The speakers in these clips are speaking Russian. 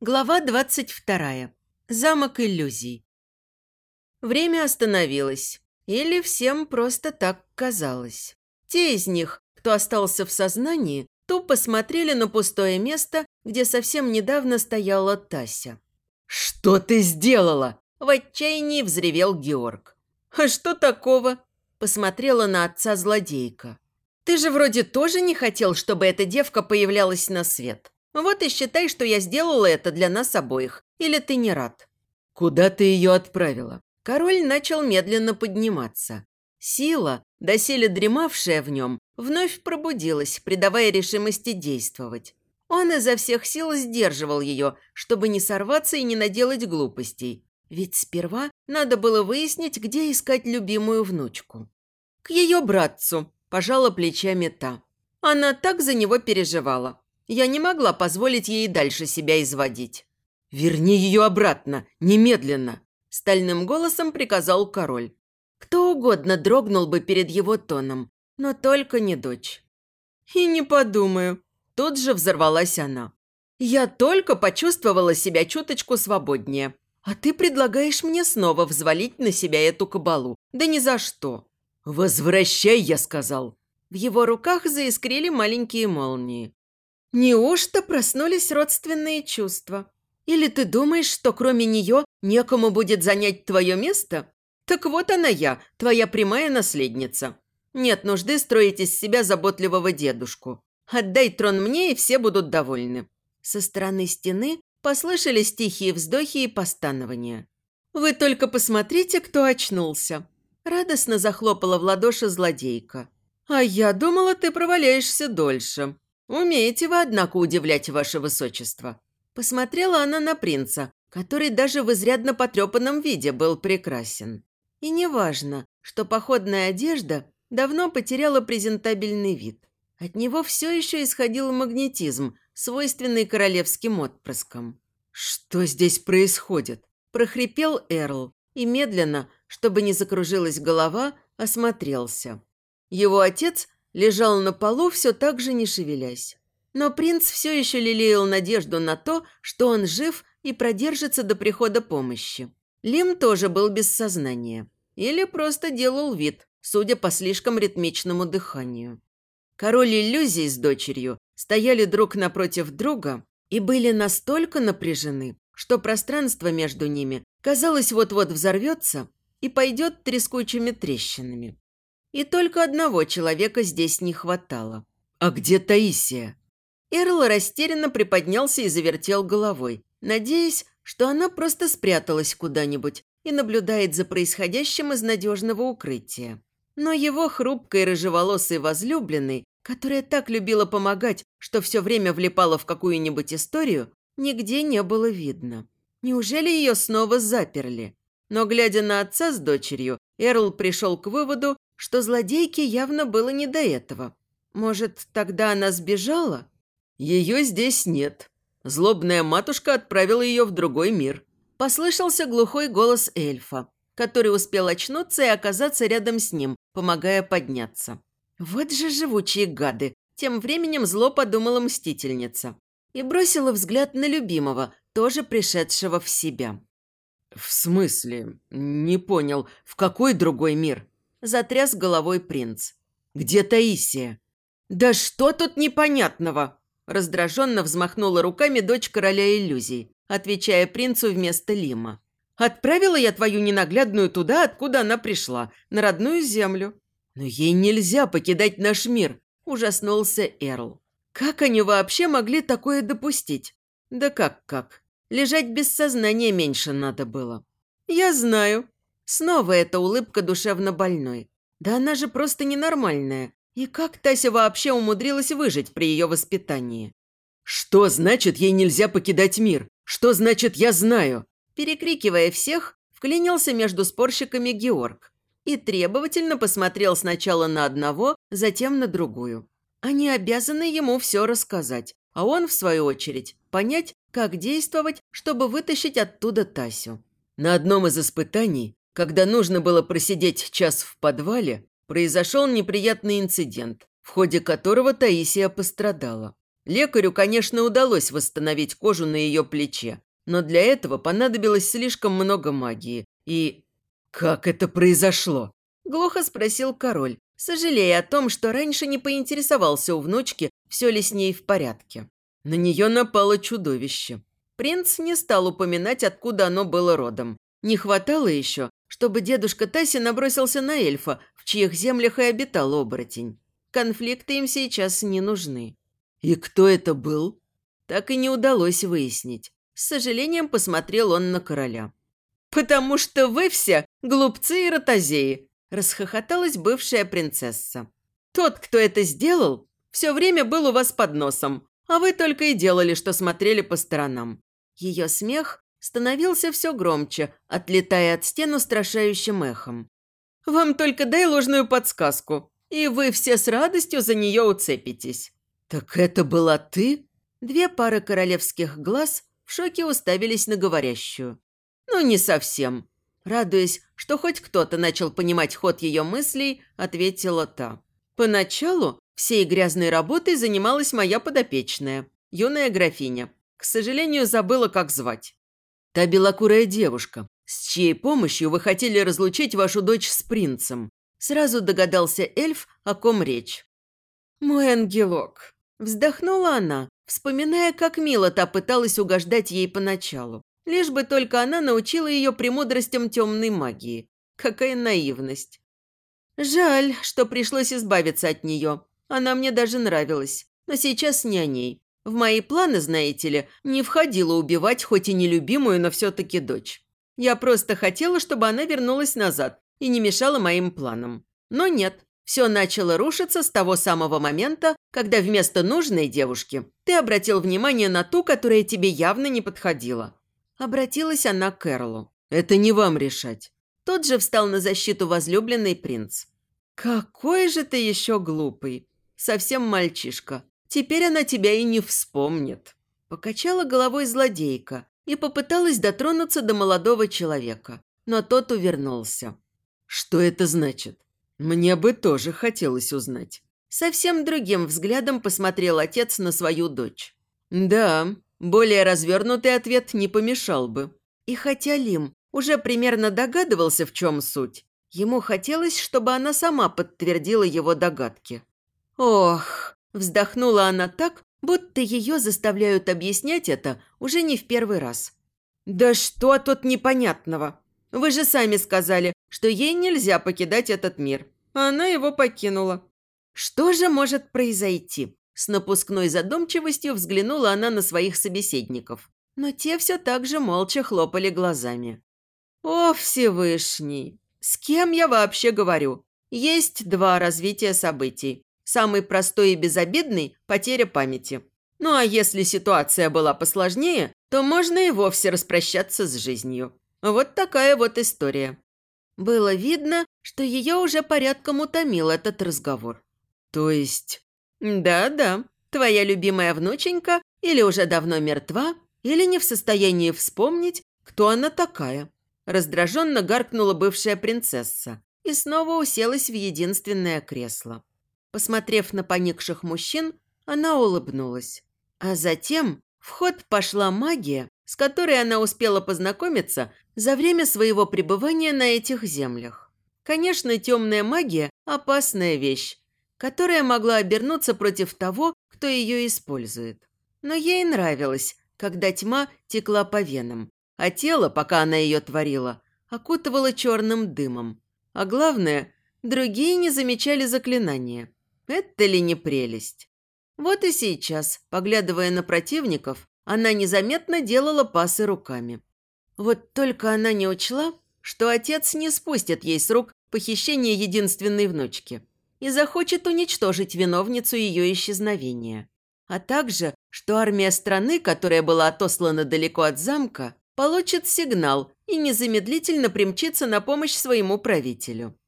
Глава 22. Замок иллюзий. Время остановилось. Или всем просто так казалось. Те из них, кто остался в сознании, тупо смотрели на пустое место, где совсем недавно стояла Тася. «Что ты сделала?» – в отчаянии взревел Георг. «А что такого?» – посмотрела на отца злодейка. «Ты же вроде тоже не хотел, чтобы эта девка появлялась на свет». Вот и считай, что я сделала это для нас обоих. Или ты не рад?» «Куда ты ее отправила?» Король начал медленно подниматься. Сила, доселе дремавшая в нем, вновь пробудилась, придавая решимости действовать. Он изо всех сил сдерживал ее, чтобы не сорваться и не наделать глупостей. Ведь сперва надо было выяснить, где искать любимую внучку. К ее братцу пожала плечами та. Она так за него переживала. Я не могла позволить ей дальше себя изводить. «Верни ее обратно, немедленно!» Стальным голосом приказал король. Кто угодно дрогнул бы перед его тоном, но только не дочь. «И не подумаю», – тут же взорвалась она. «Я только почувствовала себя чуточку свободнее. А ты предлагаешь мне снова взвалить на себя эту кабалу. Да ни за что». «Возвращай», – я сказал. В его руках заискрили маленькие молнии. Неужто проснулись родственные чувства? Или ты думаешь, что кроме нее некому будет занять твое место? Так вот она я, твоя прямая наследница. Нет нужды строить из себя заботливого дедушку. Отдай трон мне, и все будут довольны». Со стороны стены послышались тихие вздохи и постанования. «Вы только посмотрите, кто очнулся!» Радостно захлопала в ладоши злодейка. «А я думала, ты проваляешься дольше. «Умеете вы, однако, удивлять ваше высочество». Посмотрела она на принца, который даже в изрядно потрепанном виде был прекрасен. И неважно, что походная одежда давно потеряла презентабельный вид. От него все еще исходил магнетизм, свойственный королевским отпрыскам. «Что здесь происходит?» – прохрипел Эрл и медленно, чтобы не закружилась голова, осмотрелся. Его отец лежал на полу, все так же не шевелясь. Но принц все еще лелеял надежду на то, что он жив и продержится до прихода помощи. Лим тоже был без сознания. Или просто делал вид, судя по слишком ритмичному дыханию. Король иллюзий с дочерью стояли друг напротив друга и были настолько напряжены, что пространство между ними, казалось, вот-вот взорвется и пойдет трескучими трещинами. И только одного человека здесь не хватало. «А где Таисия?» Эрл растерянно приподнялся и завертел головой, надеясь, что она просто спряталась куда-нибудь и наблюдает за происходящим из надежного укрытия. Но его хрупкой рыжеволосой возлюбленной, которая так любила помогать, что все время влипала в какую-нибудь историю, нигде не было видно. Неужели ее снова заперли? Но, глядя на отца с дочерью, Эрл пришел к выводу, что злодейке явно было не до этого. Может, тогда она сбежала? Ее здесь нет. Злобная матушка отправила ее в другой мир. Послышался глухой голос эльфа, который успел очнуться и оказаться рядом с ним, помогая подняться. Вот же живучие гады. Тем временем зло подумала мстительница. И бросила взгляд на любимого, тоже пришедшего в себя. «В смысле? Не понял. В какой другой мир?» Затряс головой принц. «Где Таисия?» «Да что тут непонятного?» Раздраженно взмахнула руками дочь короля иллюзий, отвечая принцу вместо Лима. «Отправила я твою ненаглядную туда, откуда она пришла, на родную землю». «Но ей нельзя покидать наш мир», – ужаснулся Эрл. «Как они вообще могли такое допустить?» «Да как-как? Лежать без сознания меньше надо было». «Я знаю», Снова эта улыбка душевно больной. Да она же просто ненормальная. И как Тася вообще умудрилась выжить при ее воспитании? «Что значит, ей нельзя покидать мир? Что значит, я знаю?» Перекрикивая всех, вклинился между спорщиками Георг и требовательно посмотрел сначала на одного, затем на другую. Они обязаны ему все рассказать, а он, в свою очередь, понять, как действовать, чтобы вытащить оттуда Тасю. На одном из испытаний когда нужно было просидеть час в подвале, произошел неприятный инцидент, в ходе которого Таисия пострадала. Лекарю, конечно, удалось восстановить кожу на ее плече, но для этого понадобилось слишком много магии. И... «Как это произошло?» – глухо спросил король, сожалея о том, что раньше не поинтересовался у внучки, все ли с ней в порядке. На нее напало чудовище. Принц не стал упоминать, откуда оно было родом. Не хватало еще, чтобы дедушка Таси набросился на эльфа, в чьих землях и обитал оборотень. Конфликты им сейчас не нужны. И кто это был? Так и не удалось выяснить. С сожалением посмотрел он на короля. «Потому что вы все глупцы и ротозеи», – расхохоталась бывшая принцесса. «Тот, кто это сделал, все время был у вас под носом, а вы только и делали, что смотрели по сторонам». Ее смех становился все громче, отлетая от стен устрашающим эхом. «Вам только дай ложную подсказку, и вы все с радостью за нее уцепитесь». «Так это была ты?» Две пары королевских глаз в шоке уставились на говорящую. «Ну, не совсем». Радуясь, что хоть кто-то начал понимать ход ее мыслей, ответила та. «Поначалу всей грязной работой занималась моя подопечная, юная графиня. К сожалению, забыла, как звать. Та белокурая девушка, с чьей помощью вы хотели разлучить вашу дочь с принцем. Сразу догадался эльф, о ком речь. «Мой ангелок», – вздохнула она, вспоминая, как мило та пыталась угождать ей поначалу. Лишь бы только она научила ее премудростям темной магии. Какая наивность. Жаль, что пришлось избавиться от нее. Она мне даже нравилась. Но сейчас не о ней. В мои планы, знаете ли, не входило убивать хоть и нелюбимую, но все-таки дочь. Я просто хотела, чтобы она вернулась назад и не мешала моим планам. Но нет, все начало рушиться с того самого момента, когда вместо нужной девушки ты обратил внимание на ту, которая тебе явно не подходила. Обратилась она к Эрлу. «Это не вам решать». Тот же встал на защиту возлюбленный принц. «Какой же ты еще глупый! Совсем мальчишка. Теперь она тебя и не вспомнит». Покачала головой злодейка и попыталась дотронуться до молодого человека, но тот увернулся. «Что это значит? Мне бы тоже хотелось узнать». Совсем другим взглядом посмотрел отец на свою дочь. «Да, более развернутый ответ не помешал бы». И хотя Лим уже примерно догадывался, в чем суть, ему хотелось, чтобы она сама подтвердила его догадки. «Ох!» Вздохнула она так, будто ее заставляют объяснять это уже не в первый раз. «Да что тут непонятного? Вы же сами сказали, что ей нельзя покидать этот мир. она его покинула. Что же может произойти?» С напускной задумчивостью взглянула она на своих собеседников. Но те все так же молча хлопали глазами. «О, Всевышний! С кем я вообще говорю? Есть два развития событий. Самый простой и безобидный – потеря памяти. Ну а если ситуация была посложнее, то можно и вовсе распрощаться с жизнью. Вот такая вот история. Было видно, что ее уже порядком утомил этот разговор. То есть... Да-да, твоя любимая внученька или уже давно мертва, или не в состоянии вспомнить, кто она такая. Раздраженно гаркнула бывшая принцесса и снова уселась в единственное кресло. Посмотрев на поникших мужчин, она улыбнулась. А затем в ход пошла магия, с которой она успела познакомиться за время своего пребывания на этих землях. Конечно, темная магия – опасная вещь, которая могла обернуться против того, кто ее использует. Но ей нравилось, когда тьма текла по венам, а тело, пока она ее творила, окутывало черным дымом. А главное, другие не замечали заклинания – это ли не прелесть? Вот и сейчас, поглядывая на противников, она незаметно делала пасы руками. Вот только она не учла, что отец не спустит ей с рук похищение единственной внучки и захочет уничтожить виновницу ее исчезновения. А также, что армия страны, которая была отослана далеко от замка, получит сигнал и незамедлительно примчится на помощь своему правителю.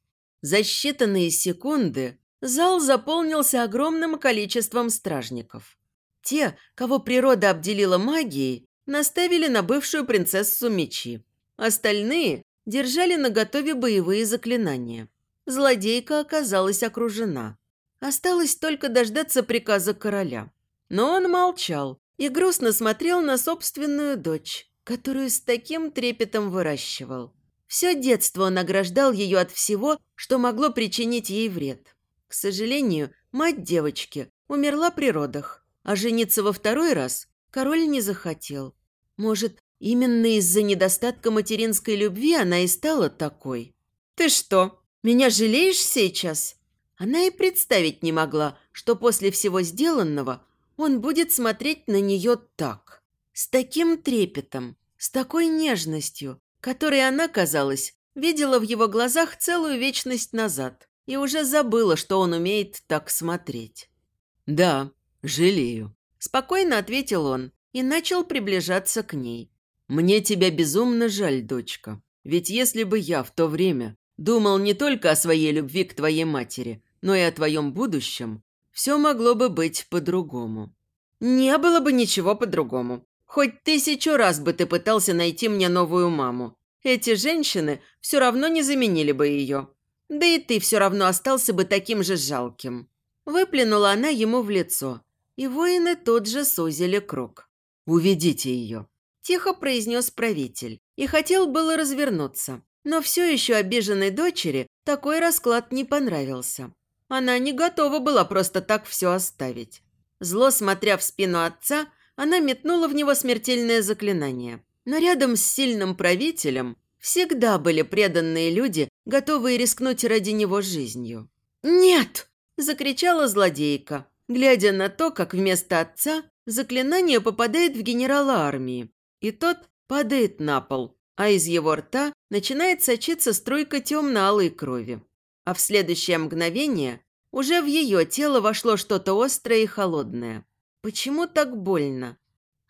За считанные секунды Зал заполнился огромным количеством стражников. Те, кого природа обделила магией, наставили на бывшую принцессу мечи. Остальные держали наготове боевые заклинания. Злодейка оказалась окружена. Осталось только дождаться приказа короля. Но он молчал и грустно смотрел на собственную дочь, которую с таким трепетом выращивал. Все детство он ограждал ее от всего, что могло причинить ей вред. К сожалению, мать девочки умерла при родах, а жениться во второй раз король не захотел. Может, именно из-за недостатка материнской любви она и стала такой? «Ты что, меня жалеешь сейчас?» Она и представить не могла, что после всего сделанного он будет смотреть на нее так. С таким трепетом, с такой нежностью, которой она, казалось, видела в его глазах целую вечность назад и уже забыла, что он умеет так смотреть. «Да, жалею», – спокойно ответил он и начал приближаться к ней. «Мне тебя безумно жаль, дочка. Ведь если бы я в то время думал не только о своей любви к твоей матери, но и о твоем будущем, все могло бы быть по-другому». «Не было бы ничего по-другому. Хоть тысячу раз бы ты пытался найти мне новую маму. Эти женщины все равно не заменили бы ее. Да и ты все равно остался бы таким же жалким». Выплюнула она ему в лицо, и воины тут же сузили круг. «Уведите ее», – тихо произнес правитель, и хотел было развернуться. Но все еще обиженной дочери такой расклад не понравился. Она не готова была просто так все оставить. Зло, смотря в спину отца, она метнула в него смертельное заклинание. Но рядом с сильным правителем всегда были преданные люди, готовые рискнуть ради него жизнью. «Нет!» – закричала злодейка, глядя на то, как вместо отца заклинание попадает в генерала армии, и тот падает на пол, а из его рта начинает сочиться струйка темно-алой крови. А в следующее мгновение уже в ее тело вошло что-то острое и холодное. Почему так больно?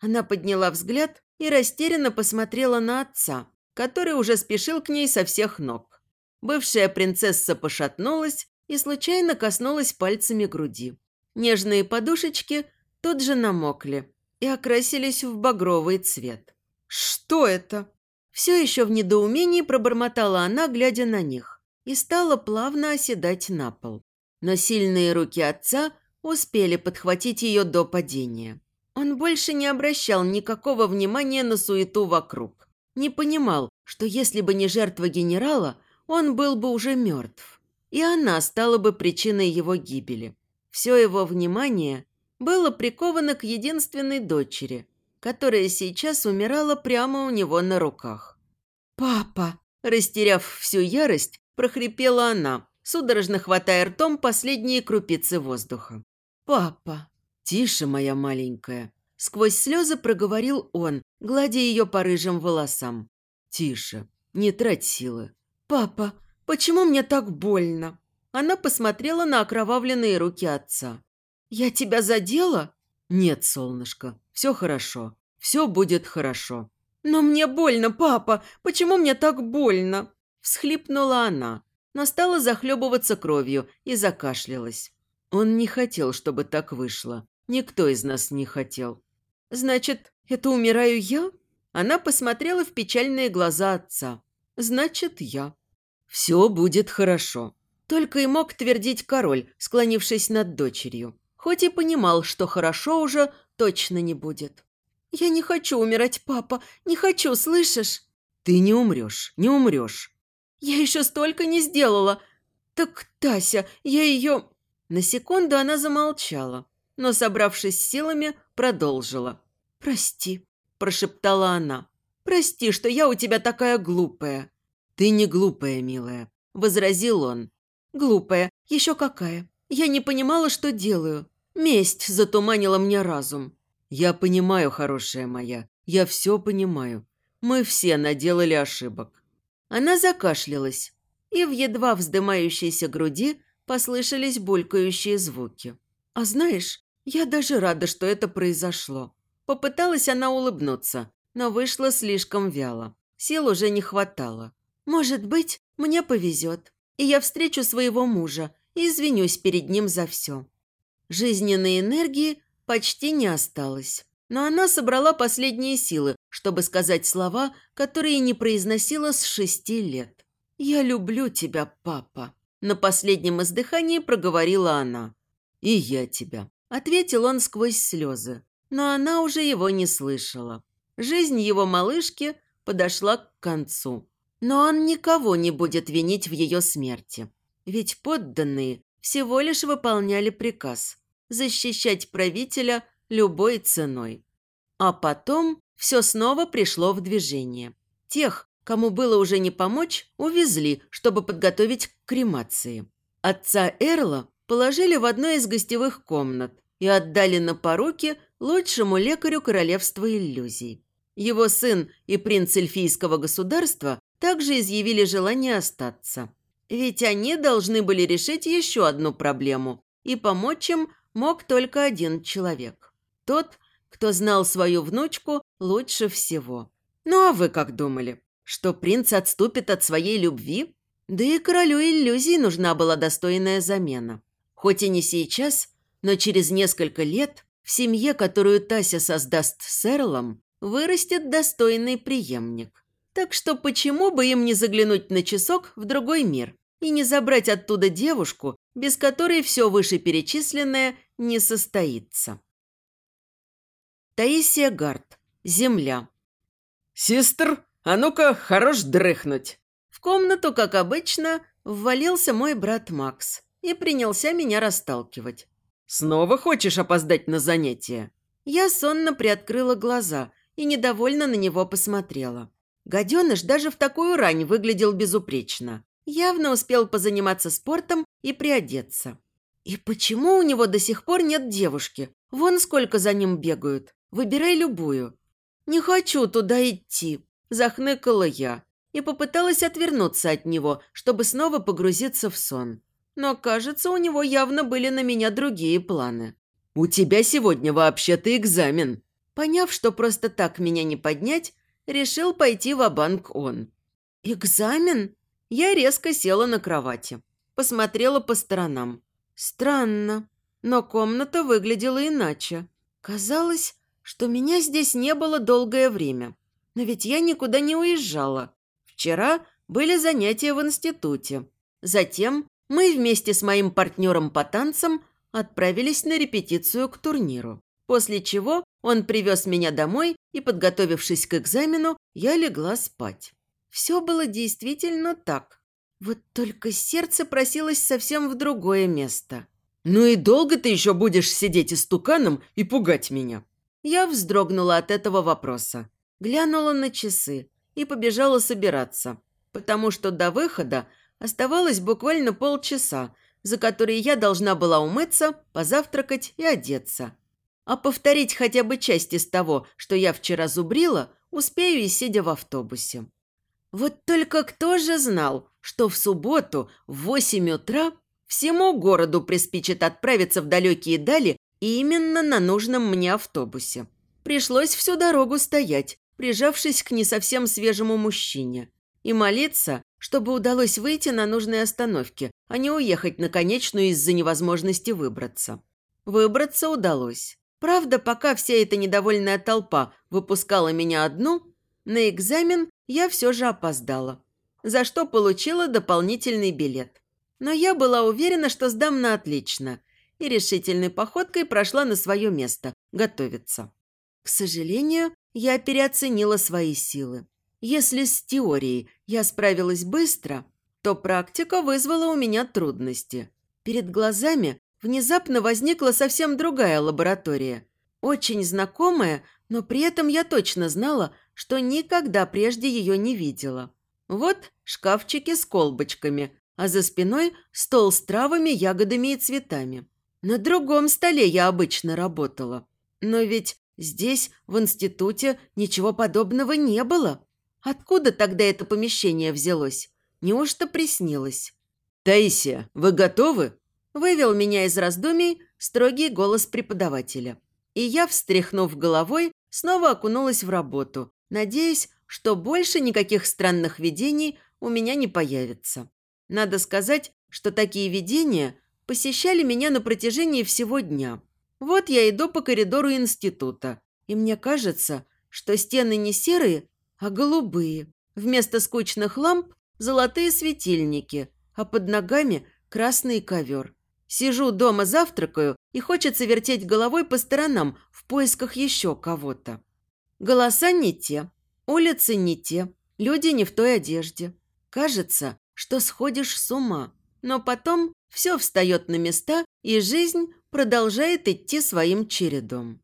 Она подняла взгляд и растерянно посмотрела на отца, который уже спешил к ней со всех ног. Бывшая принцесса пошатнулась и случайно коснулась пальцами груди. Нежные подушечки тут же намокли и окрасились в багровый цвет. «Что это?» Все еще в недоумении пробормотала она, глядя на них, и стала плавно оседать на пол. Но сильные руки отца успели подхватить ее до падения. Он больше не обращал никакого внимания на суету вокруг. Не понимал, что если бы не жертва генерала, он был бы уже мертв. И она стала бы причиной его гибели. Все его внимание было приковано к единственной дочери, которая сейчас умирала прямо у него на руках. «Папа!» Растеряв всю ярость, прохрипела она, судорожно хватая ртом последние крупицы воздуха. «Папа!» «Тише, моя маленькая!» Сквозь слезы проговорил он, гладя ее по рыжим волосам. «Тише, не трать силы». «Папа, почему мне так больно?» Она посмотрела на окровавленные руки отца. «Я тебя задела?» «Нет, солнышко, все хорошо. Все будет хорошо». «Но мне больно, папа! Почему мне так больно?» Всхлипнула она, но стала захлебываться кровью и закашлялась. Он не хотел, чтобы так вышло. Никто из нас не хотел. «Значит, это умираю я?» Она посмотрела в печальные глаза отца. «Значит, я». «Все будет хорошо», – только и мог твердить король, склонившись над дочерью. Хоть и понимал, что хорошо уже точно не будет. «Я не хочу умирать, папа, не хочу, слышишь?» «Ты не умрешь, не умрешь». «Я еще столько не сделала. Так, Тася, я ее...» На секунду она замолчала, но, собравшись силами, продолжила. «Прости», – прошептала она. «Прости, что я у тебя такая глупая». «Ты не глупая, милая», – возразил он. «Глупая, еще какая. Я не понимала, что делаю. Месть затуманила мне разум». «Я понимаю, хорошая моя, я все понимаю. Мы все наделали ошибок». Она закашлялась, и в едва вздымающейся груди послышались булькающие звуки. «А знаешь, я даже рада, что это произошло». Попыталась она улыбнуться, но вышла слишком вяло. Сил уже не хватало. «Может быть, мне повезет, и я встречу своего мужа и извинюсь перед ним за все». Жизненной энергии почти не осталось, но она собрала последние силы, чтобы сказать слова, которые не произносила с шести лет. «Я люблю тебя, папа». На последнем издыхании проговорила она. «И я тебя», Ответил он сквозь слезы, но она уже его не слышала. Жизнь его малышки подошла к концу. Но он никого не будет винить в ее смерти. Ведь подданные всего лишь выполняли приказ – защищать правителя любой ценой. А потом все снова пришло в движение. Тех, кому было уже не помочь, увезли, чтобы подготовить к кремации. Отца Эрла положили в одну из гостевых комнат и отдали на поруки лучшему лекарю королевства иллюзий. Его сын и принц эльфийского государства также изъявили желание остаться. Ведь они должны были решить еще одну проблему, и помочь им мог только один человек. Тот, кто знал свою внучку лучше всего. Ну а вы как думали? Что принц отступит от своей любви? Да и королю иллюзий нужна была достойная замена. Хоть и не сейчас, но через несколько лет в семье, которую Тася создаст с Эрлом, вырастет достойный преемник. Так что почему бы им не заглянуть на часок в другой мир и не забрать оттуда девушку, без которой все вышеперечисленное не состоится? Таисия Гард. Земля. «Систр, а ну-ка, хорош дрыхнуть!» В комнату, как обычно, ввалился мой брат Макс и принялся меня расталкивать. «Снова хочешь опоздать на занятия?» Я сонно приоткрыла глаза и недовольно на него посмотрела. Гаденыш даже в такую рань выглядел безупречно. Явно успел позаниматься спортом и приодеться. И почему у него до сих пор нет девушки? Вон сколько за ним бегают. Выбирай любую. Не хочу туда идти, захныкала я и попыталась отвернуться от него, чтобы снова погрузиться в сон. Но, кажется, у него явно были на меня другие планы. «У тебя сегодня вообще-то экзамен», Поняв, что просто так меня не поднять, решил пойти в банк он. «Экзамен?» Я резко села на кровати. Посмотрела по сторонам. Странно, но комната выглядела иначе. Казалось, что меня здесь не было долгое время. Но ведь я никуда не уезжала. Вчера были занятия в институте. Затем мы вместе с моим партнером по танцам отправились на репетицию к турниру. После чего он привез меня домой, и, подготовившись к экзамену, я легла спать. Все было действительно так. Вот только сердце просилось совсем в другое место. «Ну и долго ты еще будешь сидеть истуканом и пугать меня?» Я вздрогнула от этого вопроса, глянула на часы и побежала собираться, потому что до выхода оставалось буквально полчаса, за которые я должна была умыться, позавтракать и одеться – а повторить хотя бы часть из того, что я вчера зубрила, успею и сидя в автобусе. Вот только кто же знал, что в субботу в восемь утра всему городу приспичит отправиться в далекие дали именно на нужном мне автобусе. Пришлось всю дорогу стоять, прижавшись к не совсем свежему мужчине, и молиться, чтобы удалось выйти на нужной остановке, а не уехать на конечную из-за невозможности выбраться. Выбраться удалось. Правда, пока вся эта недовольная толпа выпускала меня одну, на экзамен я все же опоздала, за что получила дополнительный билет. Но я была уверена, что сдам на отлично, и решительной походкой прошла на свое место – готовиться. К сожалению, я переоценила свои силы. Если с теорией я справилась быстро, то практика вызвала у меня трудности. Перед глазами внезапно возникла совсем другая лаборатория. Очень знакомая, но при этом я точно знала, что никогда прежде ее не видела. Вот шкафчики с колбочками, а за спиной стол с травами, ягодами и цветами. На другом столе я обычно работала. Но ведь здесь, в институте, ничего подобного не было. Откуда тогда это помещение взялось? Неужто приснилось? «Таисия, вы готовы?» Вывел меня из раздумий строгий голос преподавателя. И я, встряхнув головой, снова окунулась в работу, надеясь, что больше никаких странных видений у меня не появится. Надо сказать, что такие видения посещали меня на протяжении всего дня. Вот я иду по коридору института, и мне кажется, что стены не серые, а голубые. Вместо скучных ламп – золотые светильники, а под ногами – красный ковер. Сижу дома, завтракаю, и хочется вертеть головой по сторонам в поисках еще кого-то. Голоса не те, улицы не те, люди не в той одежде. Кажется, что сходишь с ума, но потом все встает на места, и жизнь продолжает идти своим чередом.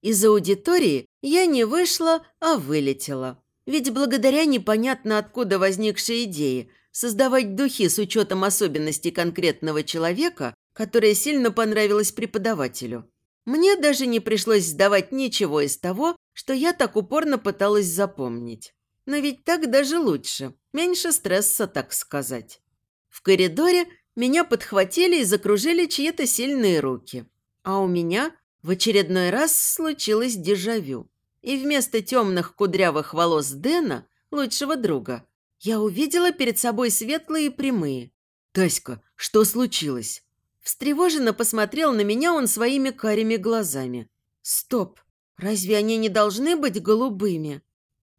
Из аудитории я не вышла, а вылетела. Ведь благодаря непонятно откуда возникшей идее создавать духи с учетом особенностей конкретного человека, которая сильно понравилась преподавателю, мне даже не пришлось сдавать ничего из того, что я так упорно пыталась запомнить. Но ведь так даже лучше, меньше стресса, так сказать. В коридоре меня подхватили и закружили чьи-то сильные руки. А у меня в очередной раз случилось дежавю. И вместо темных кудрявых волос Дэна, лучшего друга, я увидела перед собой светлые и прямые. «Таська, что случилось?» Встревоженно посмотрел на меня он своими карими глазами. «Стоп! Разве они не должны быть голубыми?»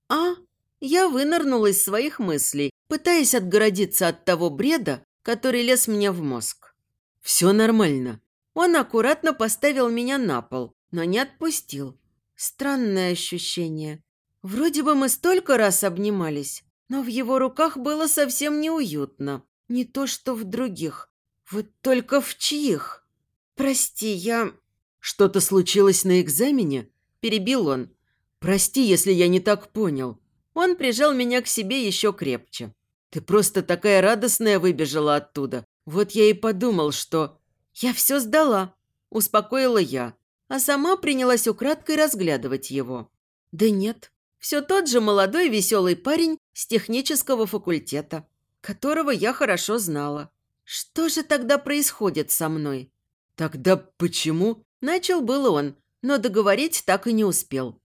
«А?» Я вынырнула из своих мыслей, пытаясь отгородиться от того бреда, который лез мне в мозг. «Все нормально», он аккуратно поставил меня на пол, но не отпустил. Странное ощущение. Вроде бы мы столько раз обнимались, но в его руках было совсем неуютно. Не то, что в других. Вот только в чьих? Прости, я... Что-то случилось на экзамене? Перебил он. Прости, если я не так понял. Он прижал меня к себе еще крепче. Ты просто такая радостная выбежала оттуда. Вот я и подумал, что... «Я все сдала», – успокоила я, а сама принялась украдкой разглядывать его. «Да нет, все тот же молодой веселый парень с технического факультета, которого я хорошо знала. Что же тогда происходит со мной?» «Тогда почему?» – начал был он, но договорить так и не успел.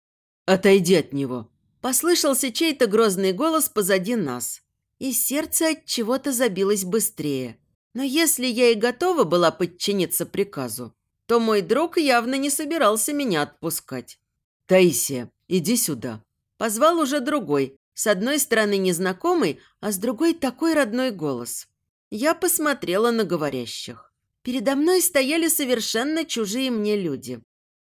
«Отойди от него!» – послышался чей-то грозный голос позади нас, и сердце от чего-то забилось быстрее – но если я и готова была подчиниться приказу, то мой друг явно не собирался меня отпускать. «Таисия, иди сюда». Позвал уже другой, с одной стороны незнакомый, а с другой такой родной голос. Я посмотрела на говорящих. Передо мной стояли совершенно чужие мне люди.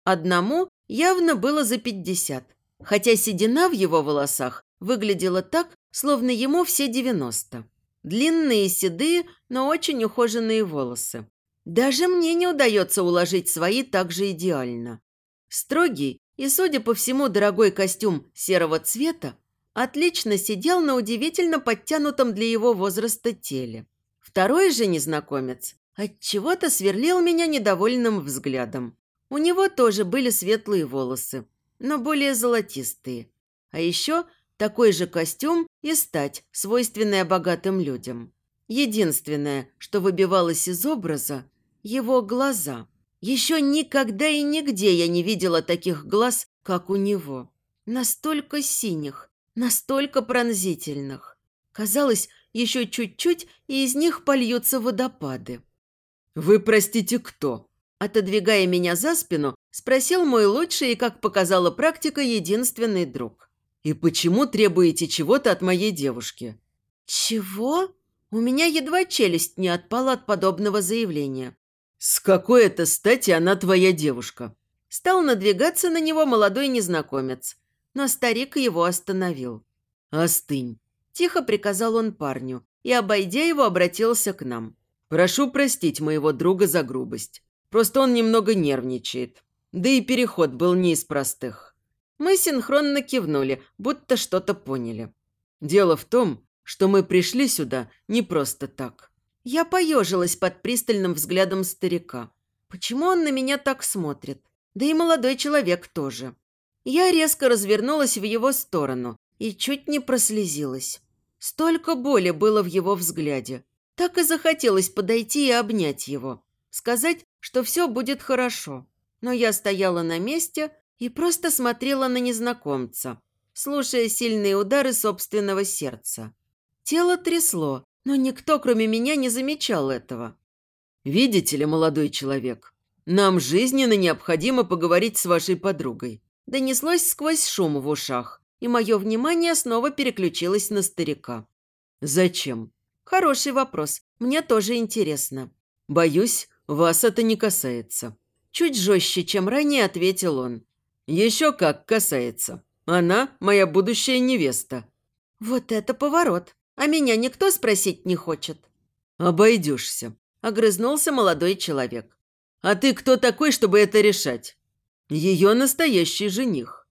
Одному явно было за пятьдесят, хотя седина в его волосах выглядела так, словно ему все девяносто. Длинные, седые, но очень ухоженные волосы. Даже мне не удается уложить свои так же идеально. Строгий и, судя по всему, дорогой костюм серого цвета отлично сидел на удивительно подтянутом для его возраста теле. Второй же незнакомец отчего-то сверлил меня недовольным взглядом. У него тоже были светлые волосы, но более золотистые. А еще такой же костюм и стать, свойственная богатым людям. Единственное, что выбивалось из образа – его глаза. Еще никогда и нигде я не видела таких глаз, как у него. Настолько синих, настолько пронзительных. Казалось, еще чуть-чуть, и из них польются водопады. «Вы, простите, кто?» Отодвигая меня за спину, спросил мой лучший и, как показала практика, единственный друг. «И почему требуете чего-то от моей девушки?» «Чего?» У меня едва челюсть не отпала от подобного заявления. «С какой это стати она твоя девушка?» Стал надвигаться на него молодой незнакомец, но старик его остановил. «Остынь», – тихо приказал он парню и, обойдя его, обратился к нам. «Прошу простить моего друга за грубость. Просто он немного нервничает. Да и переход был не из простых». Мы синхронно кивнули, будто что-то поняли. Дело в том, что мы пришли сюда не просто так. Я поежилась под пристальным взглядом старика. Почему он на меня так смотрит? Да и молодой человек тоже. Я резко развернулась в его сторону и чуть не прослезилась. Столько боли было в его взгляде. Так и захотелось подойти и обнять его. Сказать, что все будет хорошо. Но я стояла на месте, и просто смотрела на незнакомца, слушая сильные удары собственного сердца. Тело трясло, но никто, кроме меня, не замечал этого. «Видите ли, молодой человек, нам жизненно необходимо поговорить с вашей подругой». Донеслось сквозь шум в ушах, и мое внимание снова переключилось на старика. «Зачем?» «Хороший вопрос. Мне тоже интересно». «Боюсь, вас это не касается». Чуть жестче, чем ранее, ответил он. «Еще как касается. Она моя будущая невеста». «Вот это поворот. А меня никто спросить не хочет». «Обойдешься», – огрызнулся молодой человек. «А ты кто такой, чтобы это решать?» «Ее настоящий жених».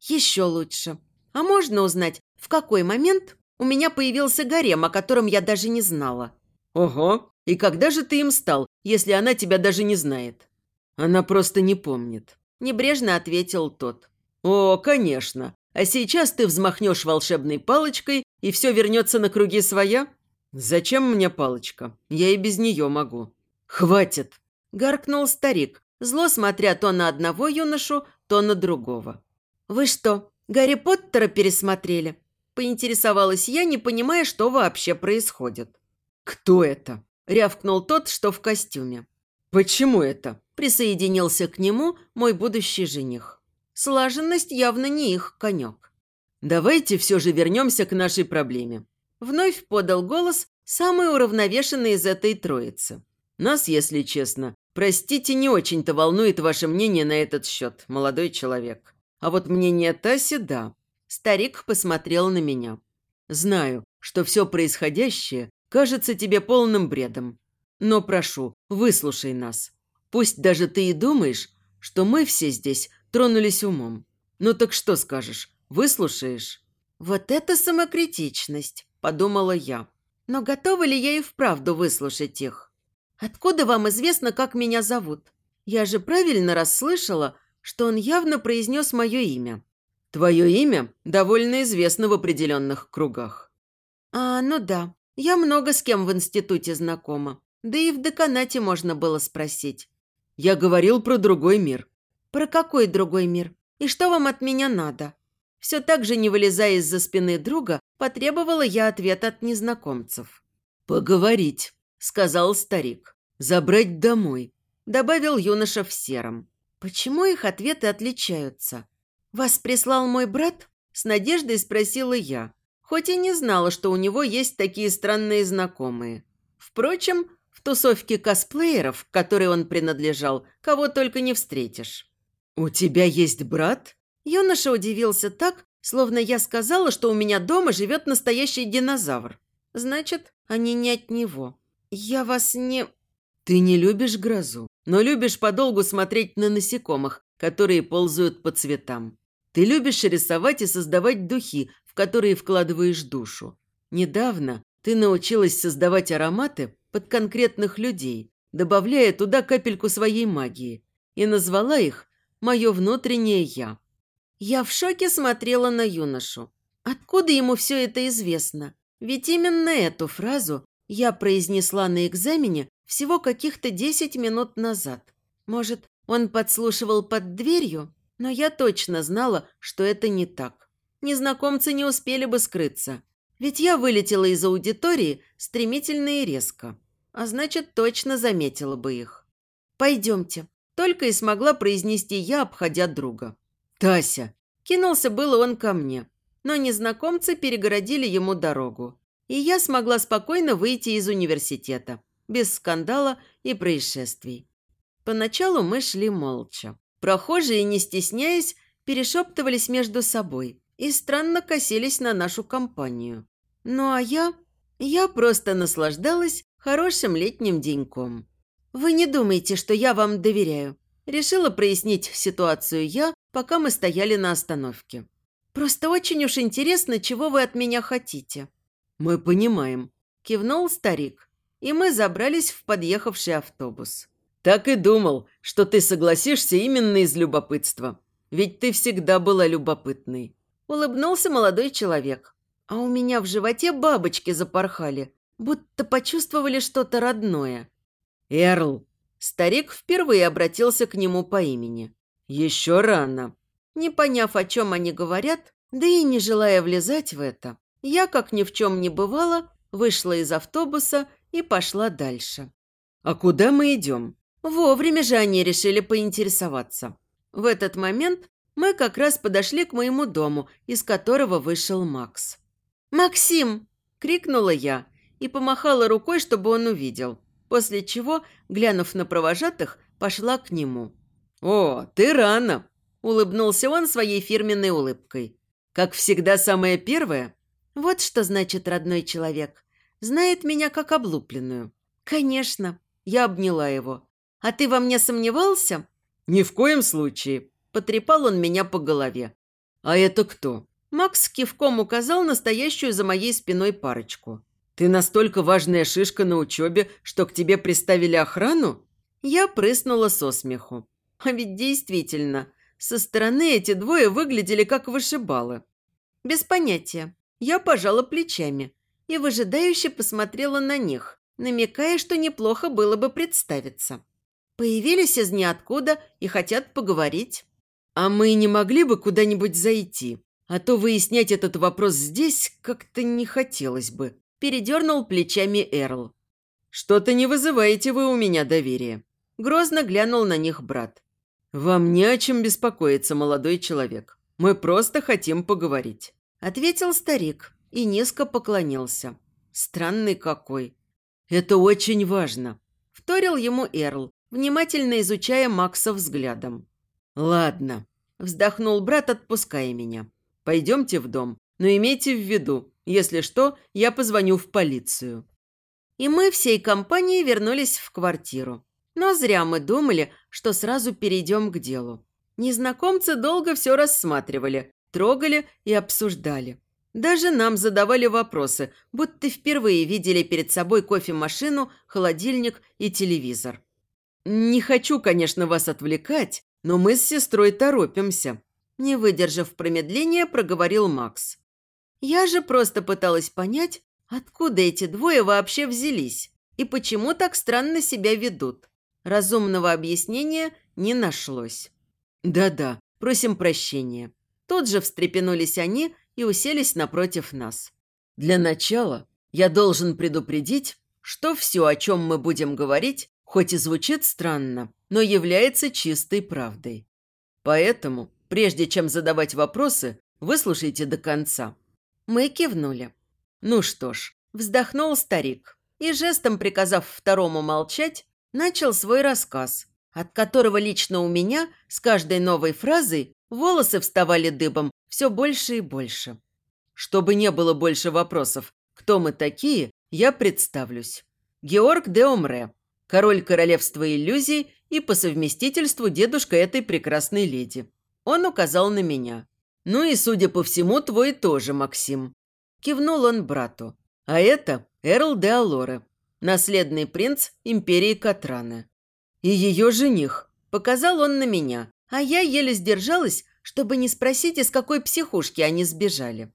«Еще лучше. А можно узнать, в какой момент у меня появился гарем, о котором я даже не знала?» «Ого! И когда же ты им стал, если она тебя даже не знает?» «Она просто не помнит», – небрежно ответил тот. «О, конечно. А сейчас ты взмахнешь волшебной палочкой, и все вернется на круги своя? Зачем мне палочка? Я и без нее могу». «Хватит!» – гаркнул старик, зло смотря то на одного юношу, то на другого. «Вы что, Гарри Поттера пересмотрели?» – поинтересовалась я, не понимая, что вообще происходит. «Кто это?» – рявкнул тот, что в костюме. «Почему это?» – присоединился к нему мой будущий жених. Слаженность явно не их конек. «Давайте все же вернемся к нашей проблеме». Вновь подал голос самый уравновешенный из этой троицы. Нас, если честно, простите, не очень-то волнует ваше мнение на этот счет, молодой человек. А вот мнение Таси – да. Старик посмотрел на меня. Знаю, что все происходящее кажется тебе полным бредом. Но прошу, выслушай нас. Пусть даже ты и думаешь, что мы все здесь тронулись умом. Ну так что скажешь, выслушаешь?» «Вот это самокритичность», – подумала я. «Но готова ли я и вправду выслушать их? Откуда вам известно, как меня зовут? Я же правильно расслышала, что он явно произнес мое имя». «Твое имя довольно известно в определенных кругах». «А, ну да. Я много с кем в институте знакома. Да и в деканате можно было спросить. Я говорил про другой мир. Про какой другой мир? И что вам от меня надо? Все так же, не вылезая из-за спины друга, потребовала я ответ от незнакомцев. «Поговорить», – сказал старик. «Забрать домой», – добавил юноша в сером. «Почему их ответы отличаются? Вас прислал мой брат?» – с надеждой спросила я, хоть и не знала, что у него есть такие странные знакомые. Впрочем, в тусовке косплееров, к которой он принадлежал, кого только не встретишь. «У тебя есть брат?» Юноша удивился так, словно я сказала, что у меня дома живет настоящий динозавр. Значит, они не от него. Я вас не... Ты не любишь грозу, но любишь подолгу смотреть на насекомых, которые ползают по цветам. Ты любишь рисовать и создавать духи, в которые вкладываешь душу. Недавно ты научилась создавать ароматы под конкретных людей, добавляя туда капельку своей магии, и назвала их «Мое внутреннее я». Я в шоке смотрела на юношу. Откуда ему все это известно? Ведь именно эту фразу я произнесла на экзамене всего каких-то десять минут назад. Может, он подслушивал под дверью? Но я точно знала, что это не так. Незнакомцы не успели бы скрыться. Ведь я вылетела из аудитории стремительно и резко а значит, точно заметила бы их. «Пойдемте», – только и смогла произнести я, обходя друга. «Тася!» – кинулся было он ко мне, но незнакомцы перегородили ему дорогу, и я смогла спокойно выйти из университета, без скандала и происшествий. Поначалу мы шли молча. Прохожие, не стесняясь, перешептывались между собой и странно косились на нашу компанию. Ну а я... Я просто наслаждалась хорошим летним деньком. Вы не думайте, что я вам доверяю. Решила прояснить ситуацию я, пока мы стояли на остановке. Просто очень уж интересно, чего вы от меня хотите. Мы понимаем, кивнул старик, и мы забрались в подъехавший автобус. Так и думал, что ты согласишься именно из любопытства. Ведь ты всегда была любопытной. Улыбнулся молодой человек. А у меня в животе бабочки запорхали, будто почувствовали что-то родное. «Эрл!» Старик впервые обратился к нему по имени. «Еще рано». Не поняв, о чем они говорят, да и не желая влезать в это, я, как ни в чем не бывало, вышла из автобуса и пошла дальше. «А куда мы идем?» Вовремя же они решили поинтересоваться. В этот момент мы как раз подошли к моему дому, из которого вышел Макс. «Максим!» – крикнула я и помахала рукой, чтобы он увидел. После чего, глянув на провожатых, пошла к нему. «О, ты рано!» – улыбнулся он своей фирменной улыбкой. «Как всегда, самое первое?» «Вот что значит родной человек. Знает меня как облупленную». «Конечно». Я обняла его. «А ты во мне сомневался?» «Ни в коем случае», – потрепал он меня по голове. «А это кто?» Макс кивком указал настоящую за моей спиной парочку. «Ты настолько важная шишка на учебе, что к тебе приставили охрану?» Я прыснула со смеху. А ведь действительно, со стороны эти двое выглядели как вышибалы. Без понятия. Я пожала плечами и выжидающе посмотрела на них, намекая, что неплохо было бы представиться. Появились из ниоткуда и хотят поговорить. «А мы не могли бы куда-нибудь зайти? А то выяснять этот вопрос здесь как-то не хотелось бы», – передернул плечами Эрл. «Что-то не вызываете вы у меня доверия». Грозно глянул на них брат. «Вам не о чем беспокоиться, молодой человек. Мы просто хотим поговорить», – ответил старик и низко поклонился. Странный какой. «Это очень важно», – вторил ему Эрл, внимательно изучая Макса взглядом. «Ладно», – вздохнул брат, отпуская меня. «Пойдемте в дом, но имейте в виду, если что, я позвоню в полицию». И мы всей компанией вернулись в квартиру. Но зря мы думали, что сразу перейдем к делу. Незнакомцы долго все рассматривали, трогали и обсуждали. Даже нам задавали вопросы, будто впервые видели перед собой кофемашину, холодильник и телевизор. «Не хочу, конечно, вас отвлекать, но мы с сестрой торопимся», – не выдержав промедления, проговорил Макс. Я же просто пыталась понять, откуда эти двое вообще взялись и почему так странно себя ведут. Разумного объяснения не нашлось. «Да-да, просим прощения». Тут же встрепенулись они и уселись напротив нас. «Для начала я должен предупредить, что все, о чем мы будем говорить, хоть и звучит странно, но является чистой правдой. Поэтому, прежде чем задавать вопросы, выслушайте до конца». Мы кивнули. «Ну что ж», – вздохнул старик и, жестом приказав второму молчать, начал свой рассказ, от которого лично у меня с каждой новой фразой волосы вставали дыбом все больше и больше. Чтобы не было больше вопросов, кто мы такие, я представлюсь. Георг де Омре, король королевства иллюзий и по совместительству дедушка этой прекрасной леди. Он указал на меня. «Ну и, судя по всему, твой тоже, Максим». Кивнул он брату. «А это Эрл де Алоре, наследный принц империи Катраны. И ее жених». Показал он на меня, а я еле сдержалась, чтобы не спросить, из какой психушки они сбежали.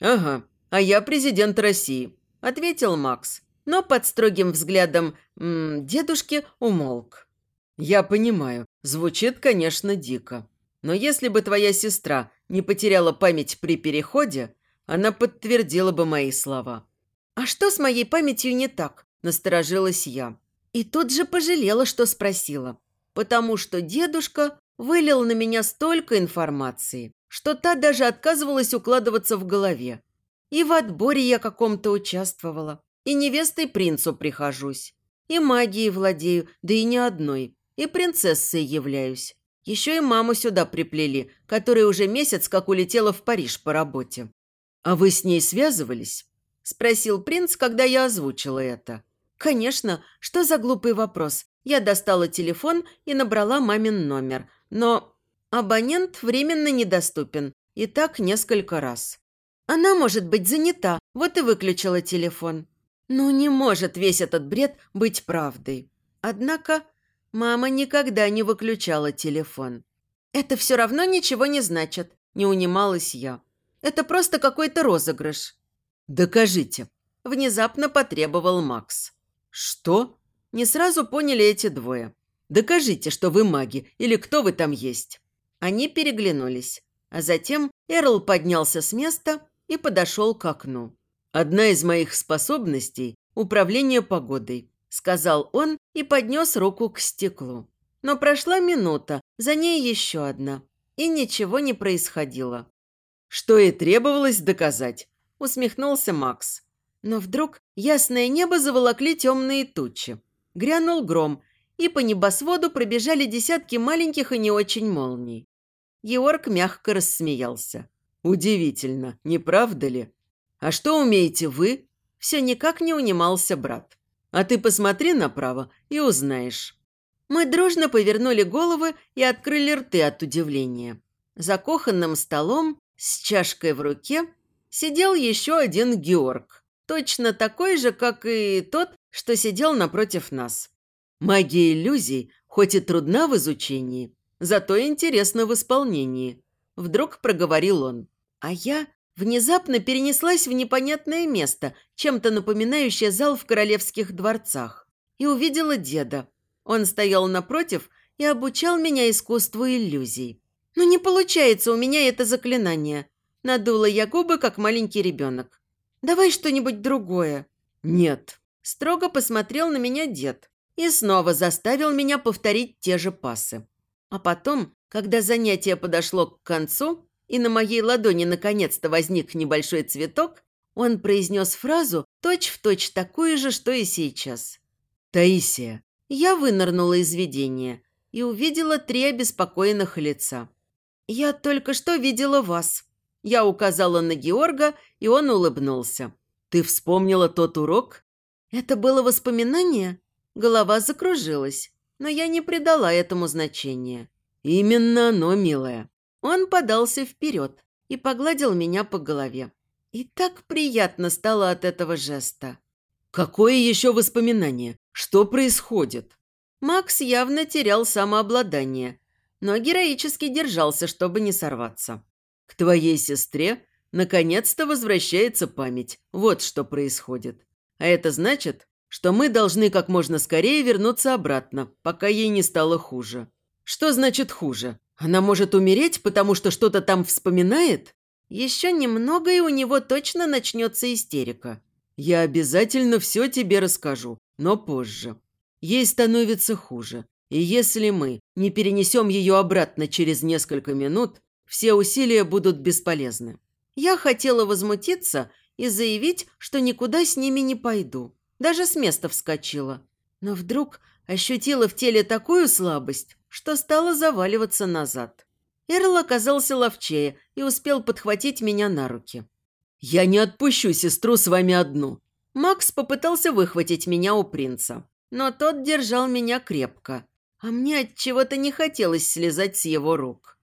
«Ага, а я президент России», – ответил Макс но под строгим взглядом м -м, дедушки умолк. «Я понимаю, звучит, конечно, дико. Но если бы твоя сестра не потеряла память при переходе, она подтвердила бы мои слова». «А что с моей памятью не так?» – насторожилась я. И тут же пожалела, что спросила. Потому что дедушка вылил на меня столько информации, что та даже отказывалась укладываться в голове. И в отборе я каком-то участвовала, и невестой принцу прихожусь. И магией владею, да и не одной. И принцессой являюсь. Еще и маму сюда приплели, которая уже месяц как улетела в Париж по работе. «А вы с ней связывались?» – спросил принц, когда я озвучила это. «Конечно. Что за глупый вопрос? Я достала телефон и набрала мамин номер. Но абонент временно недоступен. И так несколько раз. Она может быть занята, вот и выключила телефон. Ну, не может весь этот бред быть правдой. Однако мама никогда не выключала телефон. «Это все равно ничего не значит», – не унималась я. «Это просто какой-то розыгрыш». «Докажите», – внезапно потребовал Макс. «Что?» Не сразу поняли эти двое. «Докажите, что вы маги, или кто вы там есть». Они переглянулись, а затем Эрл поднялся с места и подошел к окну. «Одна из моих способностей – управление погодой», – сказал он и поднес руку к стеклу. Но прошла минута, за ней еще одна, и ничего не происходило. «Что и требовалось доказать», – усмехнулся Макс. Но вдруг ясное небо заволокли темные тучи. Грянул гром, и по небосводу пробежали десятки маленьких и не очень молний. Георг мягко рассмеялся. «Удивительно, не правда ли? А что умеете вы?» Все никак не унимался брат. «А ты посмотри направо и узнаешь». Мы дружно повернули головы и открыли рты от удивления. За кухонным столом с чашкой в руке сидел еще один Георг, точно такой же, как и тот, что сидел напротив нас. Магия иллюзий, хоть и трудна в изучении, зато интересна в исполнении. Вдруг проговорил он. А я внезапно перенеслась в непонятное место, чем-то напоминающее зал в королевских дворцах, и увидела деда. Он стоял напротив и обучал меня искусству иллюзий. «Но не получается у меня это заклинание», – надула я губы, как маленький ребенок. «Давай что-нибудь другое». «Нет», – строго посмотрел на меня дед и снова заставил меня повторить те же пасы. А потом, когда занятие подошло к концу, и на моей ладони наконец-то возник небольшой цветок, он произнес фразу точь-в-точь точь такую же, что и сейчас. «Таисия». Я вынырнула из видения и увидела три обеспокоенных лица. «Я только что видела вас». Я указала на Георга, и он улыбнулся. «Ты вспомнила тот урок?» «Это было воспоминание?» Голова закружилась, но я не придала этому значения. «Именно оно, милая». Он подался вперед и погладил меня по голове. И так приятно стало от этого жеста. «Какое еще воспоминание? Что происходит?» Макс явно терял самообладание, но героически держался, чтобы не сорваться. «К твоей сестре наконец-то возвращается память. Вот что происходит. А это значит, что мы должны как можно скорее вернуться обратно, пока ей не стало хуже. Что значит хуже? Она может умереть, потому что что-то там вспоминает? Еще немного, и у него точно начнется истерика. Я обязательно все тебе расскажу, но позже. Ей становится хуже. И если мы не перенесем ее обратно через несколько минут, все усилия будут бесполезны. Я хотела возмутиться и заявить, что никуда с ними не пойду. Даже с места вскочила. Но вдруг ощутила в теле такую слабость, что стала заваливаться назад. Эрл оказался ловчее и успел подхватить меня на руки. «Я не отпущу сестру с вами одну». Макс попытался выхватить меня у принца, но тот держал меня крепко, а мне от чего-то не хотелось слезать с его рук.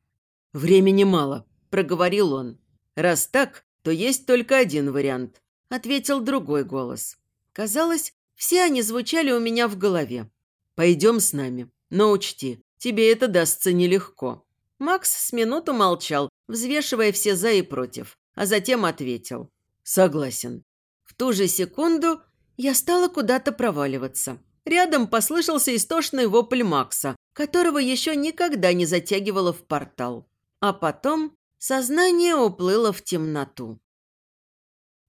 «Времени мало», – проговорил он. «Раз так, то есть только один вариант», – ответил другой голос. Казалось, все они звучали у меня в голове. «Пойдем с нами, но учти, тебе это дастся нелегко». Макс с минуту молчал, взвешивая все «за» и «против», а затем ответил. «Согласен». В ту же секунду я стала куда-то проваливаться. Рядом послышался истошный вопль Макса, которого еще никогда не затягивало в портал. А потом сознание уплыло в темноту.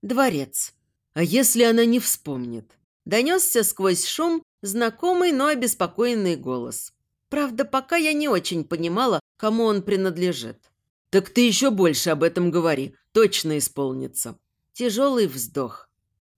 Дворец. А если она не вспомнит? Донесся сквозь шум знакомый, но обеспокоенный голос. Правда, пока я не очень понимала, кому он принадлежит. «Так ты еще больше об этом говори. Точно исполнится». Тяжелый вздох.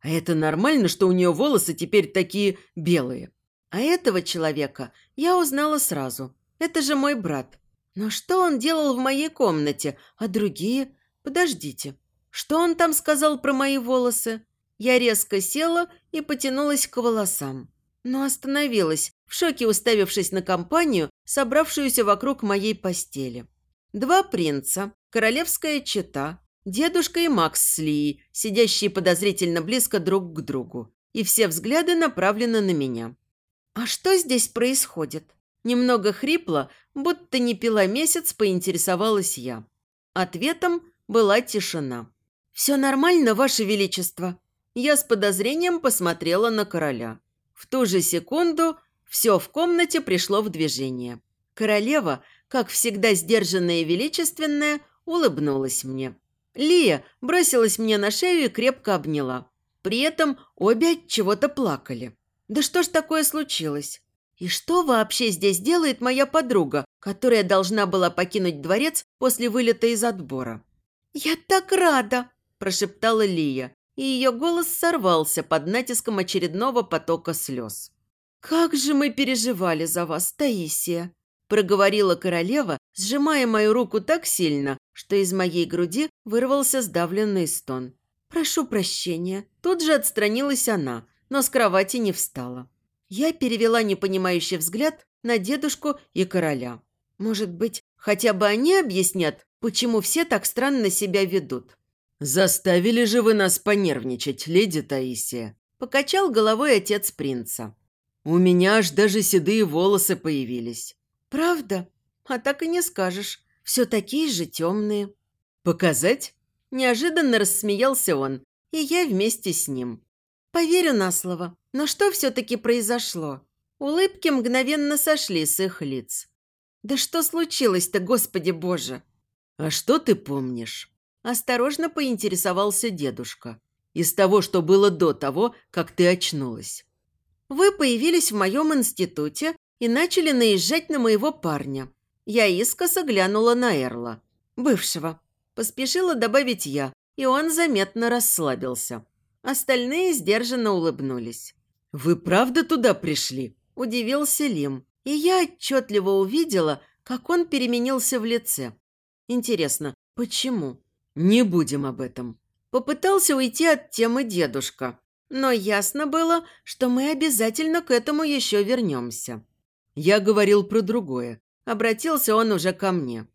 «А это нормально, что у нее волосы теперь такие белые?» «А этого человека я узнала сразу. Это же мой брат. Но что он делал в моей комнате? А другие? Подождите. Что он там сказал про мои волосы? Я резко села и потянулась к волосам. Но остановилась, в шоке уставившись на компанию, собравшуюся вокруг моей постели. Два принца, королевская чета, дедушка и Макс с Лией, сидящие подозрительно близко друг к другу. И все взгляды направлены на меня. «А что здесь происходит?» Немного хрипло, будто не пила месяц, поинтересовалась я. Ответом была тишина. «Все нормально, Ваше Величество?» Я с подозрением посмотрела на короля. В ту же секунду все в комнате пришло в движение. Королева, как всегда сдержанная и величественная, улыбнулась мне. Лия бросилась мне на шею и крепко обняла. При этом обе от чего-то плакали. Да что ж такое случилось? И что вообще здесь делает моя подруга, которая должна была покинуть дворец после вылета из отбора? «Я так рада!» – прошептала Лия и ее голос сорвался под натиском очередного потока слез. «Как же мы переживали за вас, Таисия!» проговорила королева, сжимая мою руку так сильно, что из моей груди вырвался сдавленный стон. «Прошу прощения». Тут же отстранилась она, но с кровати не встала. Я перевела непонимающий взгляд на дедушку и короля. Может быть, хотя бы они объяснят, почему все так странно себя ведут? «Заставили же вы нас понервничать, леди Таисия», – покачал головой отец принца. «У меня аж даже седые волосы появились». «Правда? А так и не скажешь. Все такие же темные». «Показать?» Неожиданно рассмеялся он, и я вместе с ним. «Поверю на слово. Но что все-таки произошло?» Улыбки мгновенно сошли с их лиц. «Да что случилось-то, Господи Боже?» «А что ты помнишь?» Осторожно поинтересовался дедушка. «Из того, что было до того, как ты очнулась». «Вы появились в моем институте и начали наезжать на моего парня. Я искоса глянула на Эрла, бывшего. Поспешила добавить я, и он заметно расслабился. Остальные сдержанно улыбнулись. «Вы правда туда пришли?» – удивился Лим. И я отчетливо увидела, как он переменился в лице. Интересно, почему? Не будем об этом. Попытался уйти от темы дедушка. Но ясно было, что мы обязательно к этому еще вернемся. Я говорил про другое. Обратился он уже ко мне.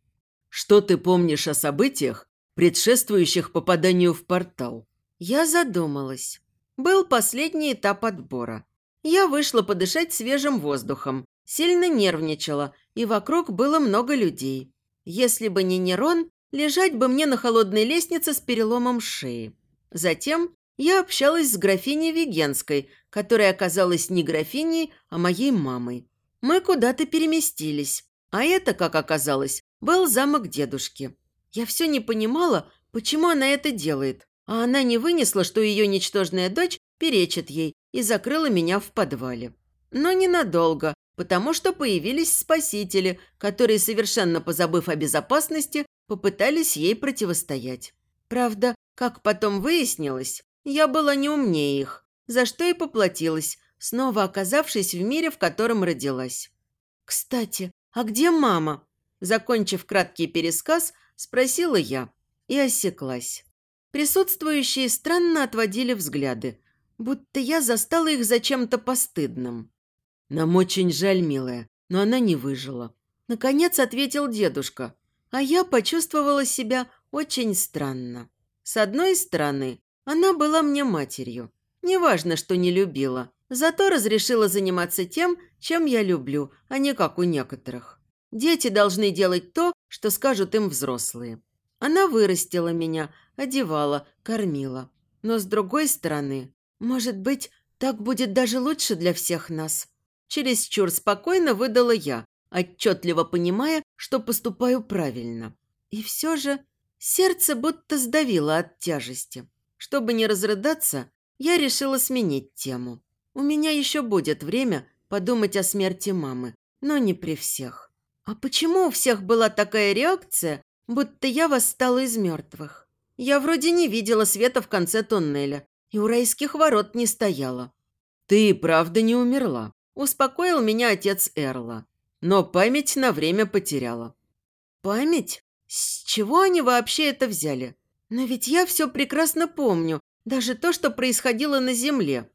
Что ты помнишь о событиях, предшествующих попаданию в портал? Я задумалась. Был последний этап отбора. Я вышла подышать свежим воздухом, сильно нервничала, и вокруг было много людей. Если бы не Нерон, лежать бы мне на холодной лестнице с переломом шеи. Затем я общалась с графиней Вегенской, которая оказалась не графиней, а моей мамой. Мы куда-то переместились, а это, как оказалось, был замок дедушки. Я все не понимала, почему она это делает, а она не вынесла, что ее ничтожная дочь перечит ей и закрыла меня в подвале. Но ненадолго, потому что появились спасители, которые, совершенно позабыв о безопасности, попытались ей противостоять. Правда, как потом выяснилось, я была не умнее их, за что и поплатилась, снова оказавшись в мире, в котором родилась. «Кстати, а где мама?» Закончив краткий пересказ, спросила я и осеклась. Присутствующие странно отводили взгляды, будто я застала их за чем-то постыдным. «Нам очень жаль, милая, но она не выжила», – наконец ответил дедушка, а я почувствовала себя очень странно. С одной стороны, она была мне матерью. Неважно, что не любила, зато разрешила заниматься тем, чем я люблю, а не как у некоторых. Дети должны делать то, что скажут им взрослые. Она вырастила меня, одевала, кормила. Но с другой стороны, может быть, так будет даже лучше для всех нас. Чересчур спокойно выдала я, отчетливо понимая, что поступаю правильно. И все же сердце будто сдавило от тяжести. Чтобы не разрыдаться, я решила сменить тему. У меня еще будет время подумать о смерти мамы, но не при всех. А почему у всех была такая реакция, будто я восстала из мертвых? Я вроде не видела света в конце туннеля, и у райских ворот не стояла. Ты правда не умерла, успокоил меня отец Эрла. Но память на время потеряла. Память? С чего они вообще это взяли? Но ведь я все прекрасно помню, даже то, что происходило на земле.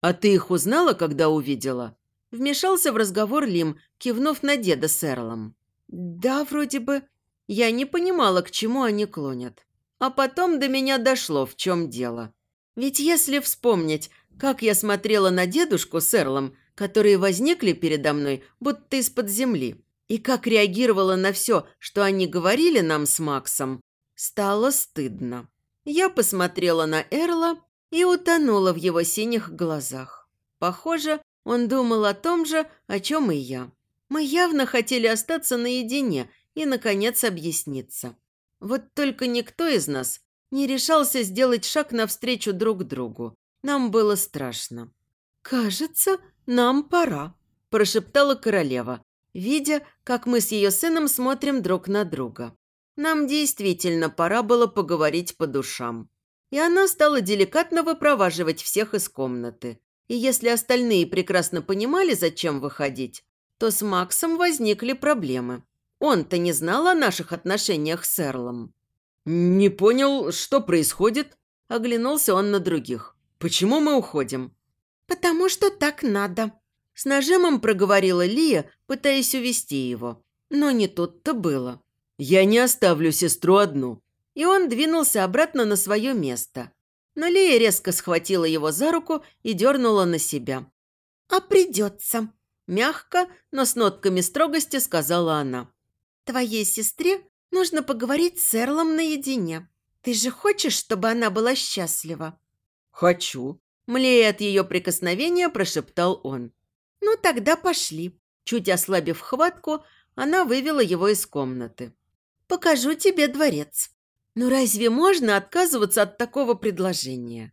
А ты их узнала, когда увидела? Вмешался в разговор Лим, кивнув на деда с Эрлом. Да, вроде бы. Я не понимала, к чему они клонят. А потом до меня дошло, в чем дело. Ведь если вспомнить, как я смотрела на дедушку с Эрлом, которые возникли передо мной, будто из-под земли, и как реагировала на все, что они говорили нам с Максом, стало стыдно. Я посмотрела на Эрла и утонула в его синих глазах. Похоже, он думал о том же, о чем и я. Мы явно хотели остаться наедине и, наконец, объясниться. Вот только никто из нас не решался сделать шаг навстречу друг другу. Нам было страшно. «Кажется, нам пора», – прошептала королева, видя, как мы с ее сыном смотрим друг на друга. Нам действительно пора было поговорить по душам. И она стала деликатно выпроваживать всех из комнаты. И если остальные прекрасно понимали, зачем выходить, то с Максом возникли проблемы. Он-то не знал о наших отношениях с Эрлом. «Не понял, что происходит?» Оглянулся он на других. «Почему мы уходим?» «Потому что так надо», – с нажимом проговорила Лия, пытаясь увести его. Но не тут-то было. «Я не оставлю сестру одну». И он двинулся обратно на свое место. Но Лия резко схватила его за руку и дернула на себя. «А придется», – мягко, но с нотками строгости сказала она. «Твоей сестре нужно поговорить с Эрлом наедине. Ты же хочешь, чтобы она была счастлива?» «Хочу», – млея от ее прикосновения, прошептал он. «Ну, тогда пошли». Чуть ослабив хватку, она вывела его из комнаты. «Покажу тебе дворец». Ну разве можно отказываться от такого предложения?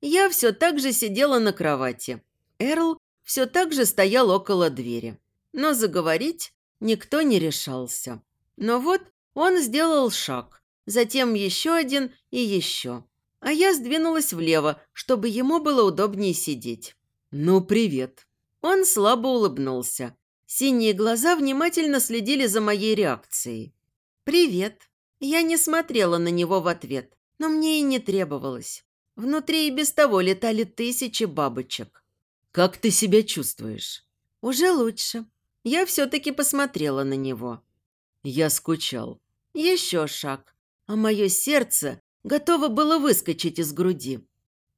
Я все так же сидела на кровати. Эрл все так же стоял около двери. Но заговорить никто не решался. Но вот он сделал шаг, затем еще один и еще. А я сдвинулась влево, чтобы ему было удобнее сидеть. «Ну, привет». Он слабо улыбнулся. Синие глаза внимательно следили за моей реакцией. «Привет». Я не смотрела на него в ответ, но мне и не требовалось. Внутри и без того летали тысячи бабочек. «Как ты себя чувствуешь?» «Уже лучше. Я все-таки посмотрела на него». Я скучал. Еще шаг, а мое сердце готово было выскочить из груди.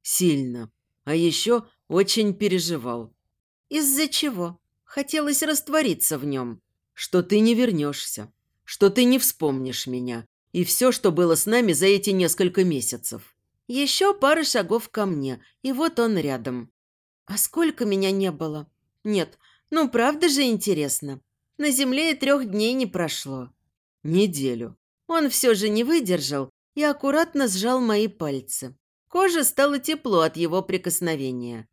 Сильно. А еще очень переживал. Из-за чего? Хотелось раствориться в нем. Что ты не вернешься. Что ты не вспомнишь меня. И все, что было с нами за эти несколько месяцев. Еще пара шагов ко мне, и вот он рядом. А сколько меня не было? Нет, ну правда же интересно. На земле и трех дней не прошло. Неделю. Он все же не выдержал и аккуратно сжал мои пальцы. Кожа стала тепло от его прикосновения.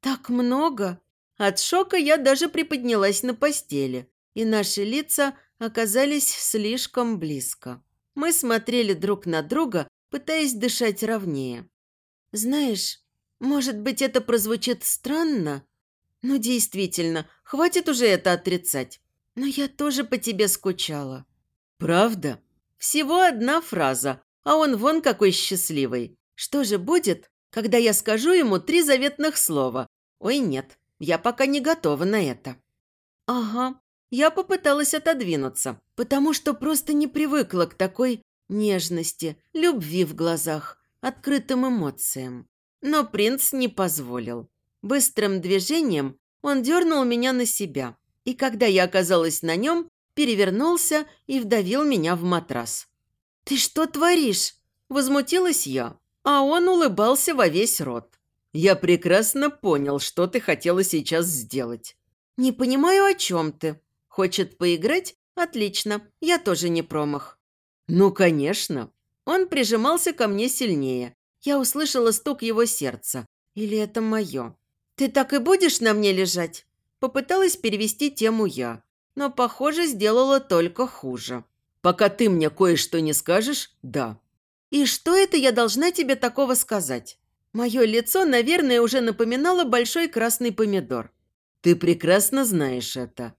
«Так много!» От шока я даже приподнялась на постели, и наши лица оказались слишком близко. Мы смотрели друг на друга, пытаясь дышать ровнее. «Знаешь, может быть, это прозвучит странно, но действительно, хватит уже это отрицать. Но я тоже по тебе скучала». «Правда?» Всего одна фраза, а он вон какой счастливый. Что же будет, когда я скажу ему три заветных слова? Ой, нет, я пока не готова на это. Ага, я попыталась отодвинуться, потому что просто не привыкла к такой нежности, любви в глазах, открытым эмоциям. Но принц не позволил. Быстрым движением он дернул меня на себя, и когда я оказалась на нем, перевернулся и вдавил меня в матрас. «Ты что творишь?» – возмутилась я, а он улыбался во весь рот. «Я прекрасно понял, что ты хотела сейчас сделать». «Не понимаю, о чем ты. Хочет поиграть? Отлично, я тоже не промах». «Ну, конечно». Он прижимался ко мне сильнее. Я услышала стук его сердца. Или это мое? «Ты так и будешь на мне лежать?» Попыталась перевести тему я, но, похоже, сделала только хуже. «Пока ты мне кое-что не скажешь, да». «И что это я должна тебе такого сказать?» Мое лицо, наверное, уже напоминало большой красный помидор. «Ты прекрасно знаешь это».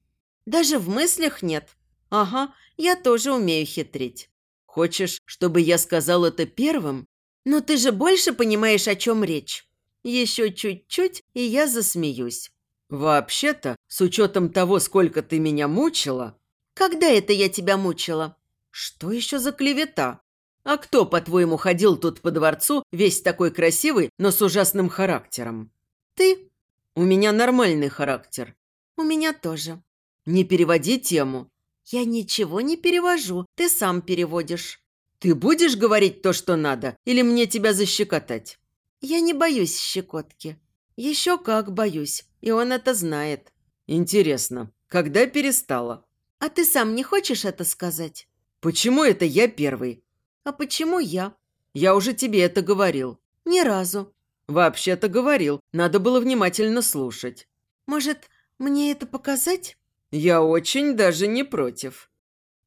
«Даже в мыслях нет». «Ага, я тоже умею хитрить». «Хочешь, чтобы я сказал это первым?» «Но ты же больше понимаешь, о чем речь». Еще чуть-чуть, и я засмеюсь. «Вообще-то, с учетом того, сколько ты меня мучила...» «Когда это я тебя мучила?» «Что еще за клевета? А кто, по-твоему, ходил тут по дворцу, весь такой красивый, но с ужасным характером?» «Ты?» «У меня нормальный характер». «У меня тоже». «Не переводи тему». «Я ничего не перевожу, ты сам переводишь». «Ты будешь говорить то, что надо, или мне тебя защекотать?» «Я не боюсь щекотки». «Еще как боюсь, и он это знает». «Интересно, когда перестала?» «А ты сам не хочешь это сказать?» «Почему это я первый?» «А почему я?» «Я уже тебе это говорил». «Ни разу». «Вообще-то говорил. Надо было внимательно слушать». «Может, мне это показать?» «Я очень даже не против».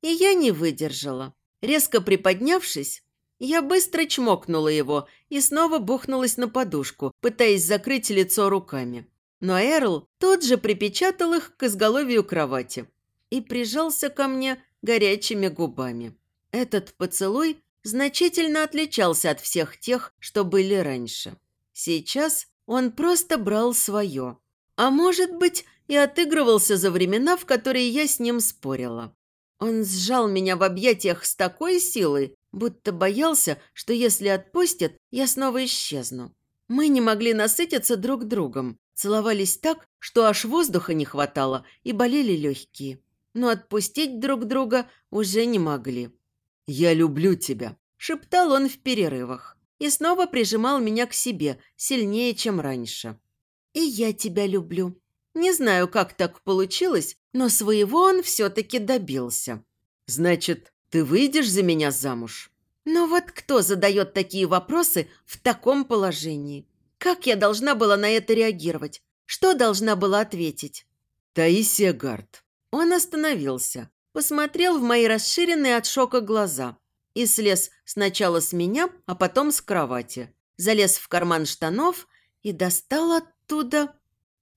И я не выдержала. Резко приподнявшись, Я быстро чмокнула его и снова бухнулась на подушку, пытаясь закрыть лицо руками. Но Эрл тут же припечатал их к изголовью кровати и прижался ко мне горячими губами. Этот поцелуй значительно отличался от всех тех, что были раньше. Сейчас он просто брал свое. А может быть, и отыгрывался за времена, в которые я с ним спорила. Он сжал меня в объятиях с такой силой, будто боялся, что если отпустят, я снова исчезну. Мы не могли насытиться друг другом, целовались так, что аж воздуха не хватало и болели легкие. Но отпустить друг друга уже не могли. «Я люблю тебя», – шептал он в перерывах. И снова прижимал меня к себе сильнее, чем раньше. «И я тебя люблю». Не знаю, как так получилось, но своего он все-таки добился. «Значит, ты выйдешь за меня замуж?» Но вот кто задает такие вопросы в таком положении? Как я должна была на это реагировать? Что должна была ответить? Таисия Гард. Он остановился, посмотрел в мои расширенные от шока глаза и слез сначала с меня, а потом с кровати. Залез в карман штанов и достал оттуда...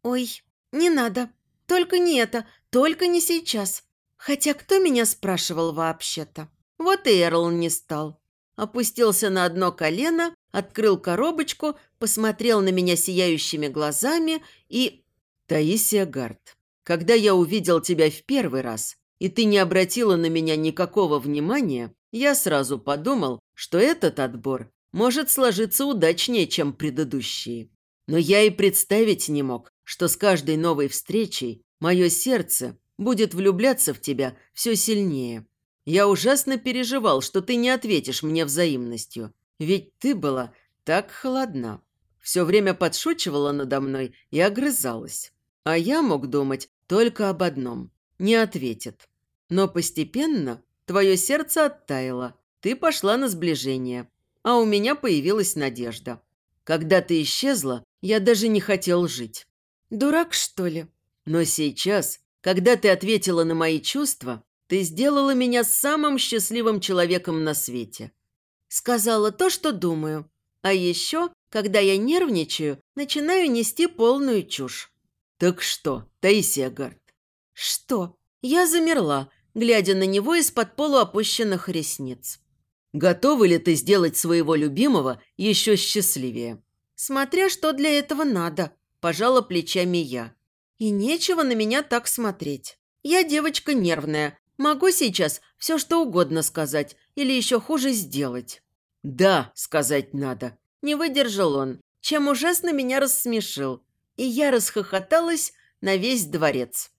Ой, не надо. Только не это, только не сейчас. Хотя кто меня спрашивал вообще-то? Вот и Эрл не стал опустился на одно колено, открыл коробочку, посмотрел на меня сияющими глазами и... «Таисия Гард, когда я увидел тебя в первый раз, и ты не обратила на меня никакого внимания, я сразу подумал, что этот отбор может сложиться удачнее, чем предыдущие. Но я и представить не мог, что с каждой новой встречей мое сердце будет влюбляться в тебя все сильнее. Я ужасно переживал, что ты не ответишь мне взаимностью. Ведь ты была так холодна. Все время подшучивала надо мной и огрызалась. А я мог думать только об одном. Не ответит. Но постепенно твое сердце оттаяло. Ты пошла на сближение. А у меня появилась надежда. Когда ты исчезла, я даже не хотел жить. Дурак, что ли? Но сейчас, когда ты ответила на мои чувства, ты сделала меня самым счастливым человеком на свете. Сказала то, что думаю. А еще, когда я нервничаю, начинаю нести полную чушь. Так что, Таисия Гард? Что? Я замерла, глядя на него из-под полуопущенных ресниц. Готова ли ты сделать своего любимого еще счастливее? Смотря что для этого надо, пожала плечами я. И нечего на меня так смотреть. Я девочка нервная, Могу сейчас все что угодно сказать или еще хуже сделать». «Да, сказать надо», – не выдержал он, чем ужасно меня рассмешил. И я расхохоталась на весь дворец.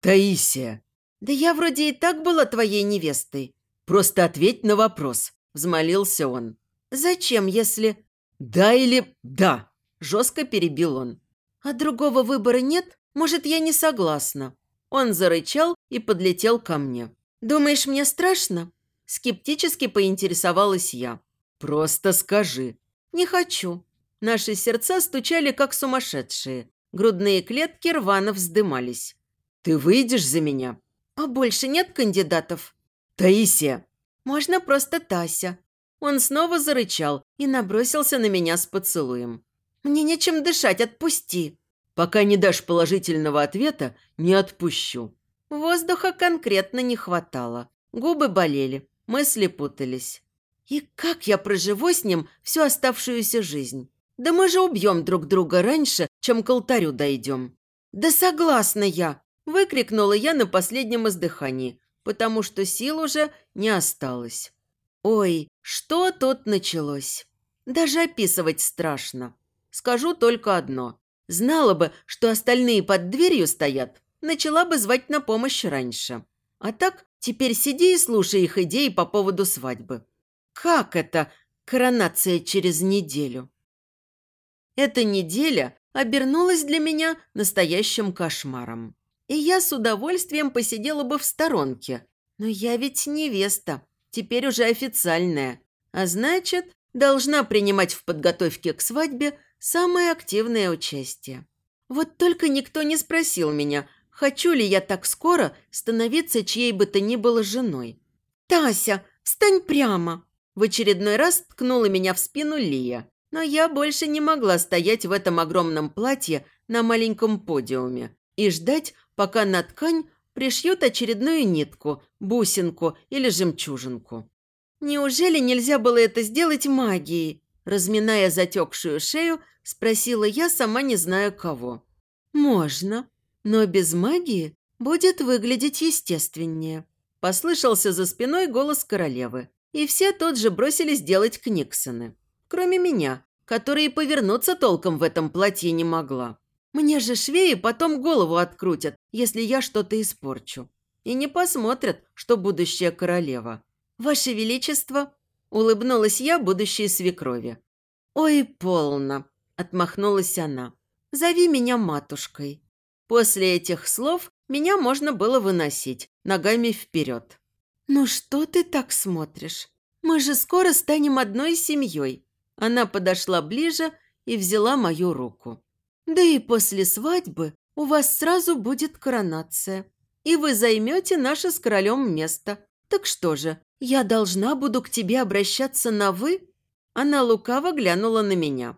«Таисия!» «Да я вроде и так была твоей невестой». «Просто ответь на вопрос», – взмолился он. «Зачем, если...» «Да или да?» – жестко перебил он. «А другого выбора нет? Может, я не согласна?» Он зарычал и подлетел ко мне. «Думаешь, мне страшно?» Скептически поинтересовалась я. «Просто скажи». «Не хочу». Наши сердца стучали, как сумасшедшие. Грудные клетки рвано вздымались. «Ты выйдешь за меня?» «А больше нет кандидатов?» «Таисия!» «Можно просто Тася». Он снова зарычал и набросился на меня с поцелуем. «Мне нечем дышать, отпусти!» Пока не дашь положительного ответа, не отпущу». Воздуха конкретно не хватало. Губы болели, мысли путались. И как я проживу с ним всю оставшуюся жизнь? Да мы же убьем друг друга раньше, чем к алтарю дойдем. Да согласна я, выкрикнула я на последнем издыхании, потому что сил уже не осталось. Ой, что тут началось? Даже описывать страшно. Скажу только одно. Знала бы, что остальные под дверью стоят, начала бы звать на помощь раньше. А так теперь сиди и слушай их идеи по поводу свадьбы. Как это коронация через неделю? Эта неделя обернулась для меня настоящим кошмаром. И я с удовольствием посидела бы в сторонке. Но я ведь невеста, теперь уже официальная. А значит, должна принимать в подготовке к свадьбе самое активное участие. Вот только никто не спросил меня, хочу ли я так скоро становиться чьей бы то ни было женой. «Тася, встань прямо!» В очередной раз ткнула меня в спину Лия. Но я больше не могла стоять в этом огромном платье на маленьком подиуме и ждать, пока на ткань пришьют очередную нитку, бусинку или жемчужинку. Неужели нельзя было это сделать магией? Разминая затекшую шею, спросила я, сама не зная кого. «Можно, но без магии будет выглядеть естественнее», – послышался за спиной голос королевы. И все тут же бросились делать книксоны. Кроме меня, которая и повернуться толком в этом платье не могла. Мне же швеи потом голову открутят, если я что-то испорчу. И не посмотрят, что будущая королева. «Ваше Величество!» – улыбнулась я будущей свекрови. «Ой, полно!» – отмахнулась она. «Зови меня матушкой». После этих слов меня можно было выносить ногами вперед. «Ну что ты так смотришь? Мы же скоро станем одной семьей». Она подошла ближе и взяла мою руку. «Да и после свадьбы у вас сразу будет коронация, и вы займете наше с королем место. Так что же, я должна буду к тебе обращаться на «вы»?» Она лукаво глянула на меня.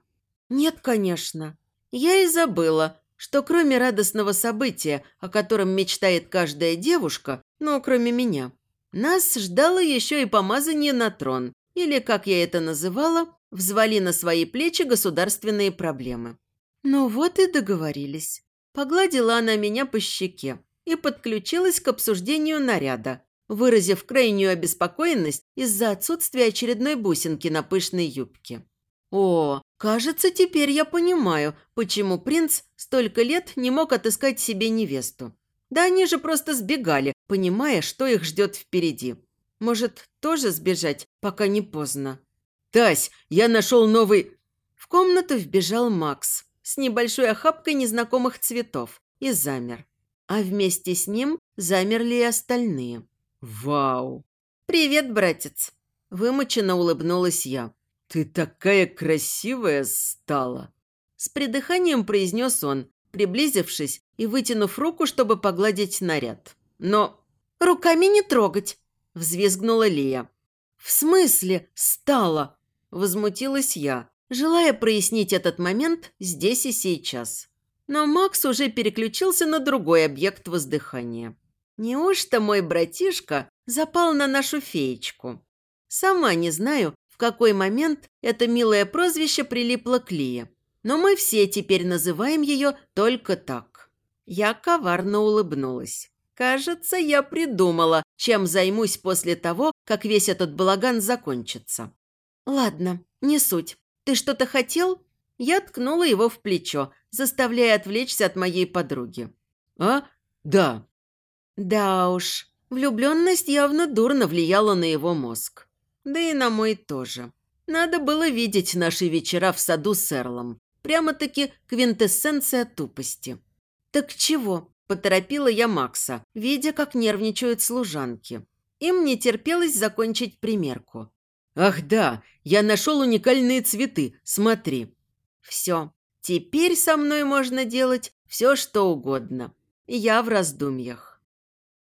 «Нет, конечно. Я и забыла, что кроме радостного события, о котором мечтает каждая девушка, ну, кроме меня, нас ждало еще и помазание на трон, или, как я это называла, взвали на свои плечи государственные проблемы. Ну вот и договорились. Погладила она меня по щеке и подключилась к обсуждению наряда, выразив крайнюю обеспокоенность из-за отсутствия очередной бусинки на пышной юбке. О, кажется, теперь я понимаю, почему принц столько лет не мог отыскать себе невесту. Да они же просто сбегали, понимая, что их ждет впереди. Может, тоже сбежать, пока не поздно. «Тась, я нашел новый...» В комнату вбежал Макс с небольшой охапкой незнакомых цветов и замер. А вместе с ним замерли и остальные. «Вау!» «Привет, братец!» Вымученно улыбнулась я. «Ты такая красивая стала!» С придыханием произнес он, приблизившись и вытянув руку, чтобы погладить наряд. Но «Руками не трогать!» – взвизгнула Лия. «В смысле стала?» – возмутилась я, желая прояснить этот момент здесь и сейчас. Но Макс уже переключился на другой объект воздыхания. Неужто мой братишка запал на нашу феечку? Сама не знаю, какой момент это милое прозвище прилипло к Лие. Но мы все теперь называем ее только так. Я коварно улыбнулась. Кажется, я придумала, чем займусь после того, как весь этот балаган закончится. Ладно, не суть. Ты что-то хотел? Я ткнула его в плечо, заставляя отвлечься от моей подруги. А? Да. Да уж, влюбленность явно дурно влияла на его мозг. Да и на мой тоже. Надо было видеть наши вечера в саду с Эрлом. Прямо-таки квинтэссенция тупости. «Так чего?» – поторопила я Макса, видя, как нервничают служанки. Им не терпелось закончить примерку. «Ах да, я нашел уникальные цветы, смотри». «Все, теперь со мной можно делать все, что угодно. Я в раздумьях».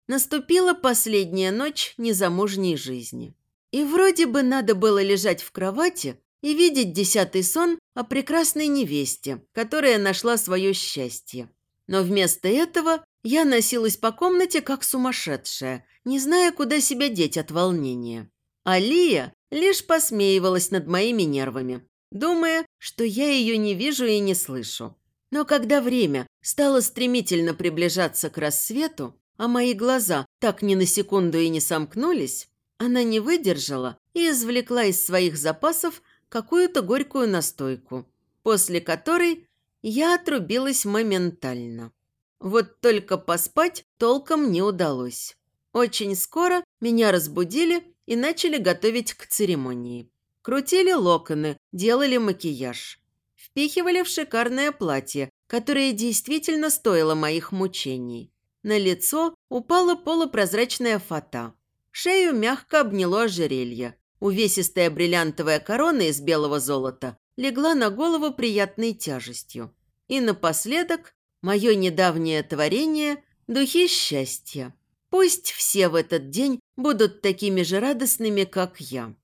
Наступила последняя ночь незамужней жизни. И вроде бы надо было лежать в кровати и видеть десятый сон о прекрасной невесте, которая нашла свое счастье. Но вместо этого я носилась по комнате как сумасшедшая, не зная, куда себя деть от волнения. Алия лишь посмеивалась над моими нервами, думая, что я ее не вижу и не слышу. Но когда время стало стремительно приближаться к рассвету, а мои глаза так ни на секунду и не сомкнулись, она не выдержала и извлекла из своих запасов какую-то горькую настойку, после которой я отрубилась моментально. Вот только поспать толком не удалось. Очень скоро меня разбудили и начали готовить к церемонии. Крутили локоны, делали макияж. Впихивали в шикарное платье, которое действительно стоило моих мучений. На лицо упала полупрозрачная фата. Шею мягко обняло ожерелье. Увесистая бриллиантовая корона из белого золота легла на голову приятной тяжестью. И напоследок мое недавнее творение – духи счастья. Пусть все в этот день будут такими же радостными, как я.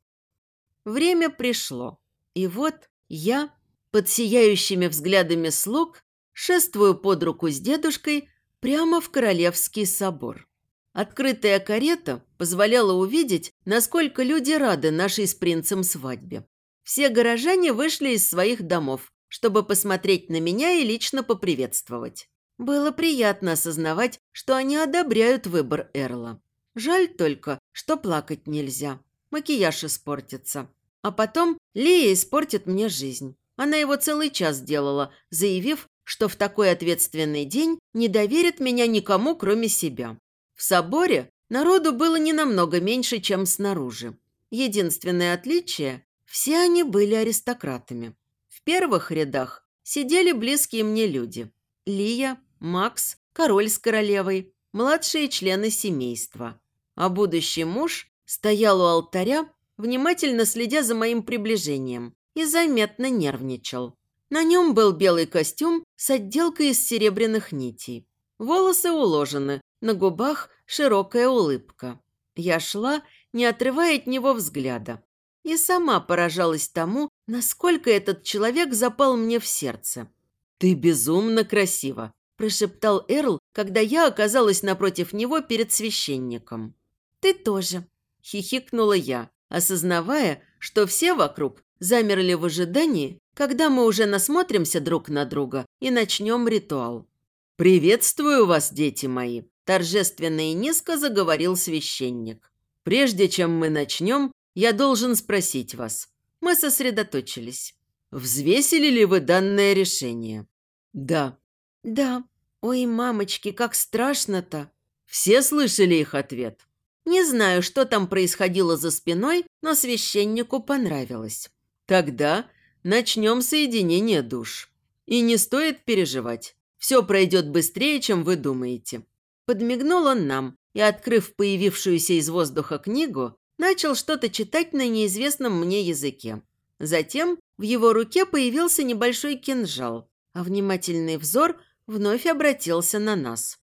Время пришло. И вот я, под сияющими взглядами слуг, шествую под руку с дедушкой прямо в Королевский собор. Открытая карета позволяла увидеть, насколько люди рады нашей с принцем свадьбе. Все горожане вышли из своих домов, чтобы посмотреть на меня и лично поприветствовать. Было приятно осознавать, что они одобряют выбор Эрла. Жаль только, что плакать нельзя. Макияж испортится. А потом Лия испортит мне жизнь. Она его целый час делала, заявив, что в такой ответственный день не доверит меня никому, кроме себя. В соборе народу было не намного меньше, чем снаружи. Единственное отличие – все они были аристократами. В первых рядах сидели близкие мне люди – Лия, Макс, король с королевой, младшие члены семейства. А будущий муж стоял у алтаря, внимательно следя за моим приближением, и заметно нервничал. На нем был белый костюм с отделкой из серебряных нитей. Волосы уложены, на губах широкая улыбка. Я шла, не отрывая от него взгляда. И сама поражалась тому, насколько этот человек запал мне в сердце. «Ты безумно красива», – прошептал Эрл, когда я оказалась напротив него перед священником. «Ты тоже», – хихикнула я, осознавая, что все вокруг замерли в ожидании, когда мы уже насмотримся друг на друга и начнем ритуал. «Приветствую вас, дети мои!» – торжественно и низко заговорил священник. «Прежде чем мы начнем, я должен спросить вас. Мы сосредоточились. Взвесили ли вы данное решение?» «Да». «Да. Ой, мамочки, как страшно-то!» Все слышали их ответ. Не знаю, что там происходило за спиной, но священнику понравилось. Тогда начнем соединение душ. И не стоит переживать. Все пройдет быстрее, чем вы думаете. Подмигнул он нам и, открыв появившуюся из воздуха книгу, начал что-то читать на неизвестном мне языке. Затем в его руке появился небольшой кинжал, а внимательный взор вновь обратился на нас.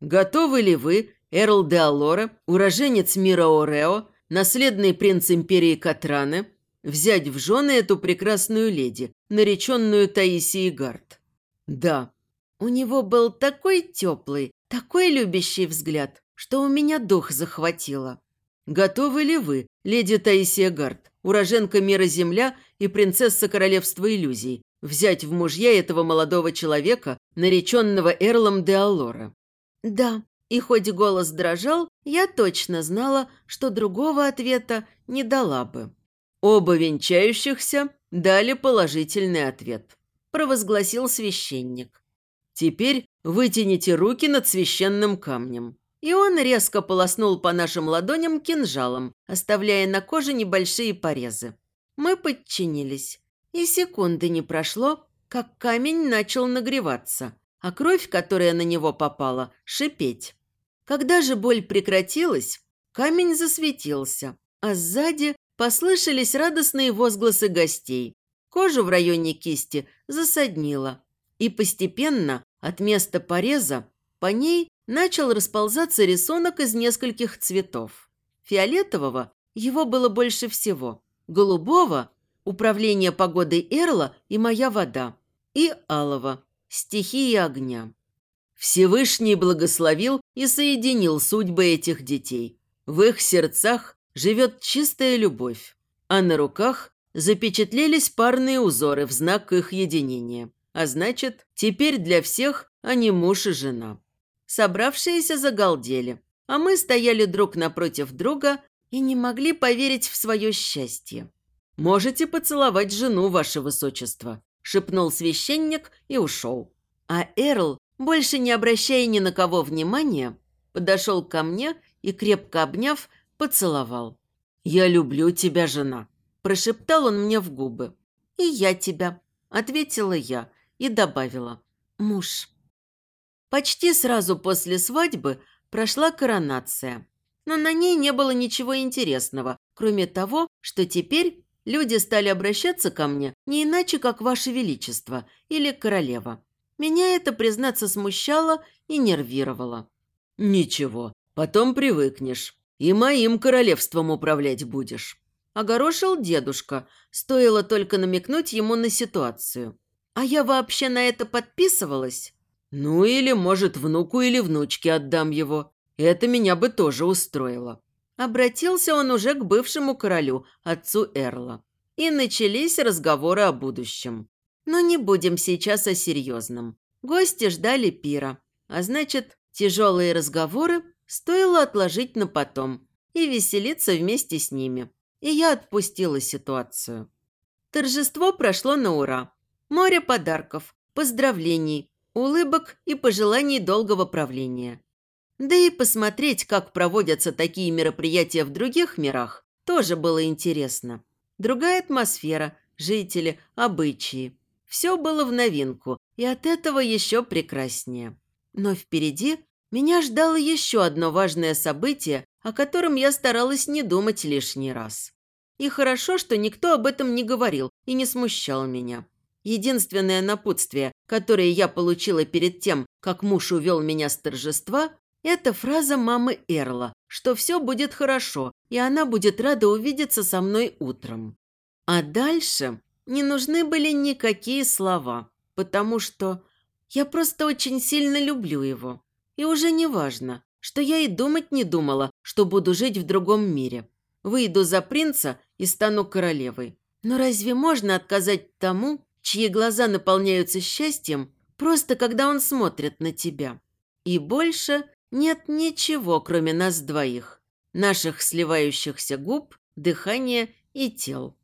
«Готовы ли вы, Эрл де Алора, уроженец мира Орео, наследный принц империи Катраны, взять в жены эту прекрасную леди, нареченную Таисией Гард?» «Да». У него был такой теплый, такой любящий взгляд, что у меня дух захватило. «Готовы ли вы, леди Таисия Гард, уроженка мира Земля и принцесса королевства иллюзий, взять в мужья этого молодого человека, нареченного Эрлом де Аллора?» «Да», и хоть голос дрожал, я точно знала, что другого ответа не дала бы. Оба венчающихся дали положительный ответ. Провозгласил священник. Теперь вытяните руки над священным камнем. И он резко полоснул по нашим ладоням кинжалом, оставляя на коже небольшие порезы. Мы подчинились. И секунды не прошло, как камень начал нагреваться, а кровь, которая на него попала, шипеть. Когда же боль прекратилась, камень засветился, а сзади послышались радостные возгласы гостей. Кожу в районе кисти засаднило, и постепенно от места пореза по ней начал расползаться рисунок из нескольких цветов. Фиолетового его было больше всего, голубого – управление погодой Эрла и моя вода, и алого – стихия огня. Всевышний благословил и соединил судьбы этих детей. В их сердцах живет чистая любовь, а на руках запечатлелись парные узоры в знак их единения. А значит, теперь для всех они муж и жена. Собравшиеся загалдели, а мы стояли друг напротив друга и не могли поверить в свое счастье. «Можете поцеловать жену, ваше высочество», – шепнул священник и ушел. А Эрл больше не обращая ни на кого внимания, подошел ко мне и, крепко обняв, поцеловал. «Я люблю тебя, жена», – прошептал он мне в губы. «И я тебя», – ответила я и добавила. «Муж». Почти сразу после свадьбы прошла коронация, но на ней не было ничего интересного, кроме того, что теперь люди стали обращаться ко мне не иначе, как «Ваше Величество» или «Королева». Меня это, признаться, смущало и нервировало. «Ничего, потом привыкнешь. И моим королевством управлять будешь». Огорошил дедушка, стоило только намекнуть ему на ситуацию. А я вообще на это подписывалась? Ну или, может, внуку или внучке отдам его. Это меня бы тоже устроило. Обратился он уже к бывшему королю, отцу Эрла. И начались разговоры о будущем. Но не будем сейчас о серьезном. Гости ждали пира. А значит, тяжелые разговоры стоило отложить на потом и веселиться вместе с ними и я отпустила ситуацию. Торжество прошло на ура. Море подарков, поздравлений, улыбок и пожеланий долгого правления. Да и посмотреть, как проводятся такие мероприятия в других мирах, тоже было интересно. Другая атмосфера, жители, обычаи. Все было в новинку, и от этого еще прекраснее. Но впереди меня ждало еще одно важное событие, о котором я старалась не думать лишний раз. И хорошо, что никто об этом не говорил и не смущал меня. Единственное напутствие, которое я получила перед тем, как муж увел меня с торжества, это фраза мамы Эрла, что все будет хорошо, и она будет рада увидеться со мной утром. А дальше не нужны были никакие слова, потому что я просто очень сильно люблю его. И уже не важно, что я и думать не думала, что буду жить в другом мире. Выйду за принца и стану королевой. Но разве можно отказать тому, чьи глаза наполняются счастьем, просто когда он смотрит на тебя? И больше нет ничего, кроме нас двоих, наших сливающихся губ, дыхания и тел.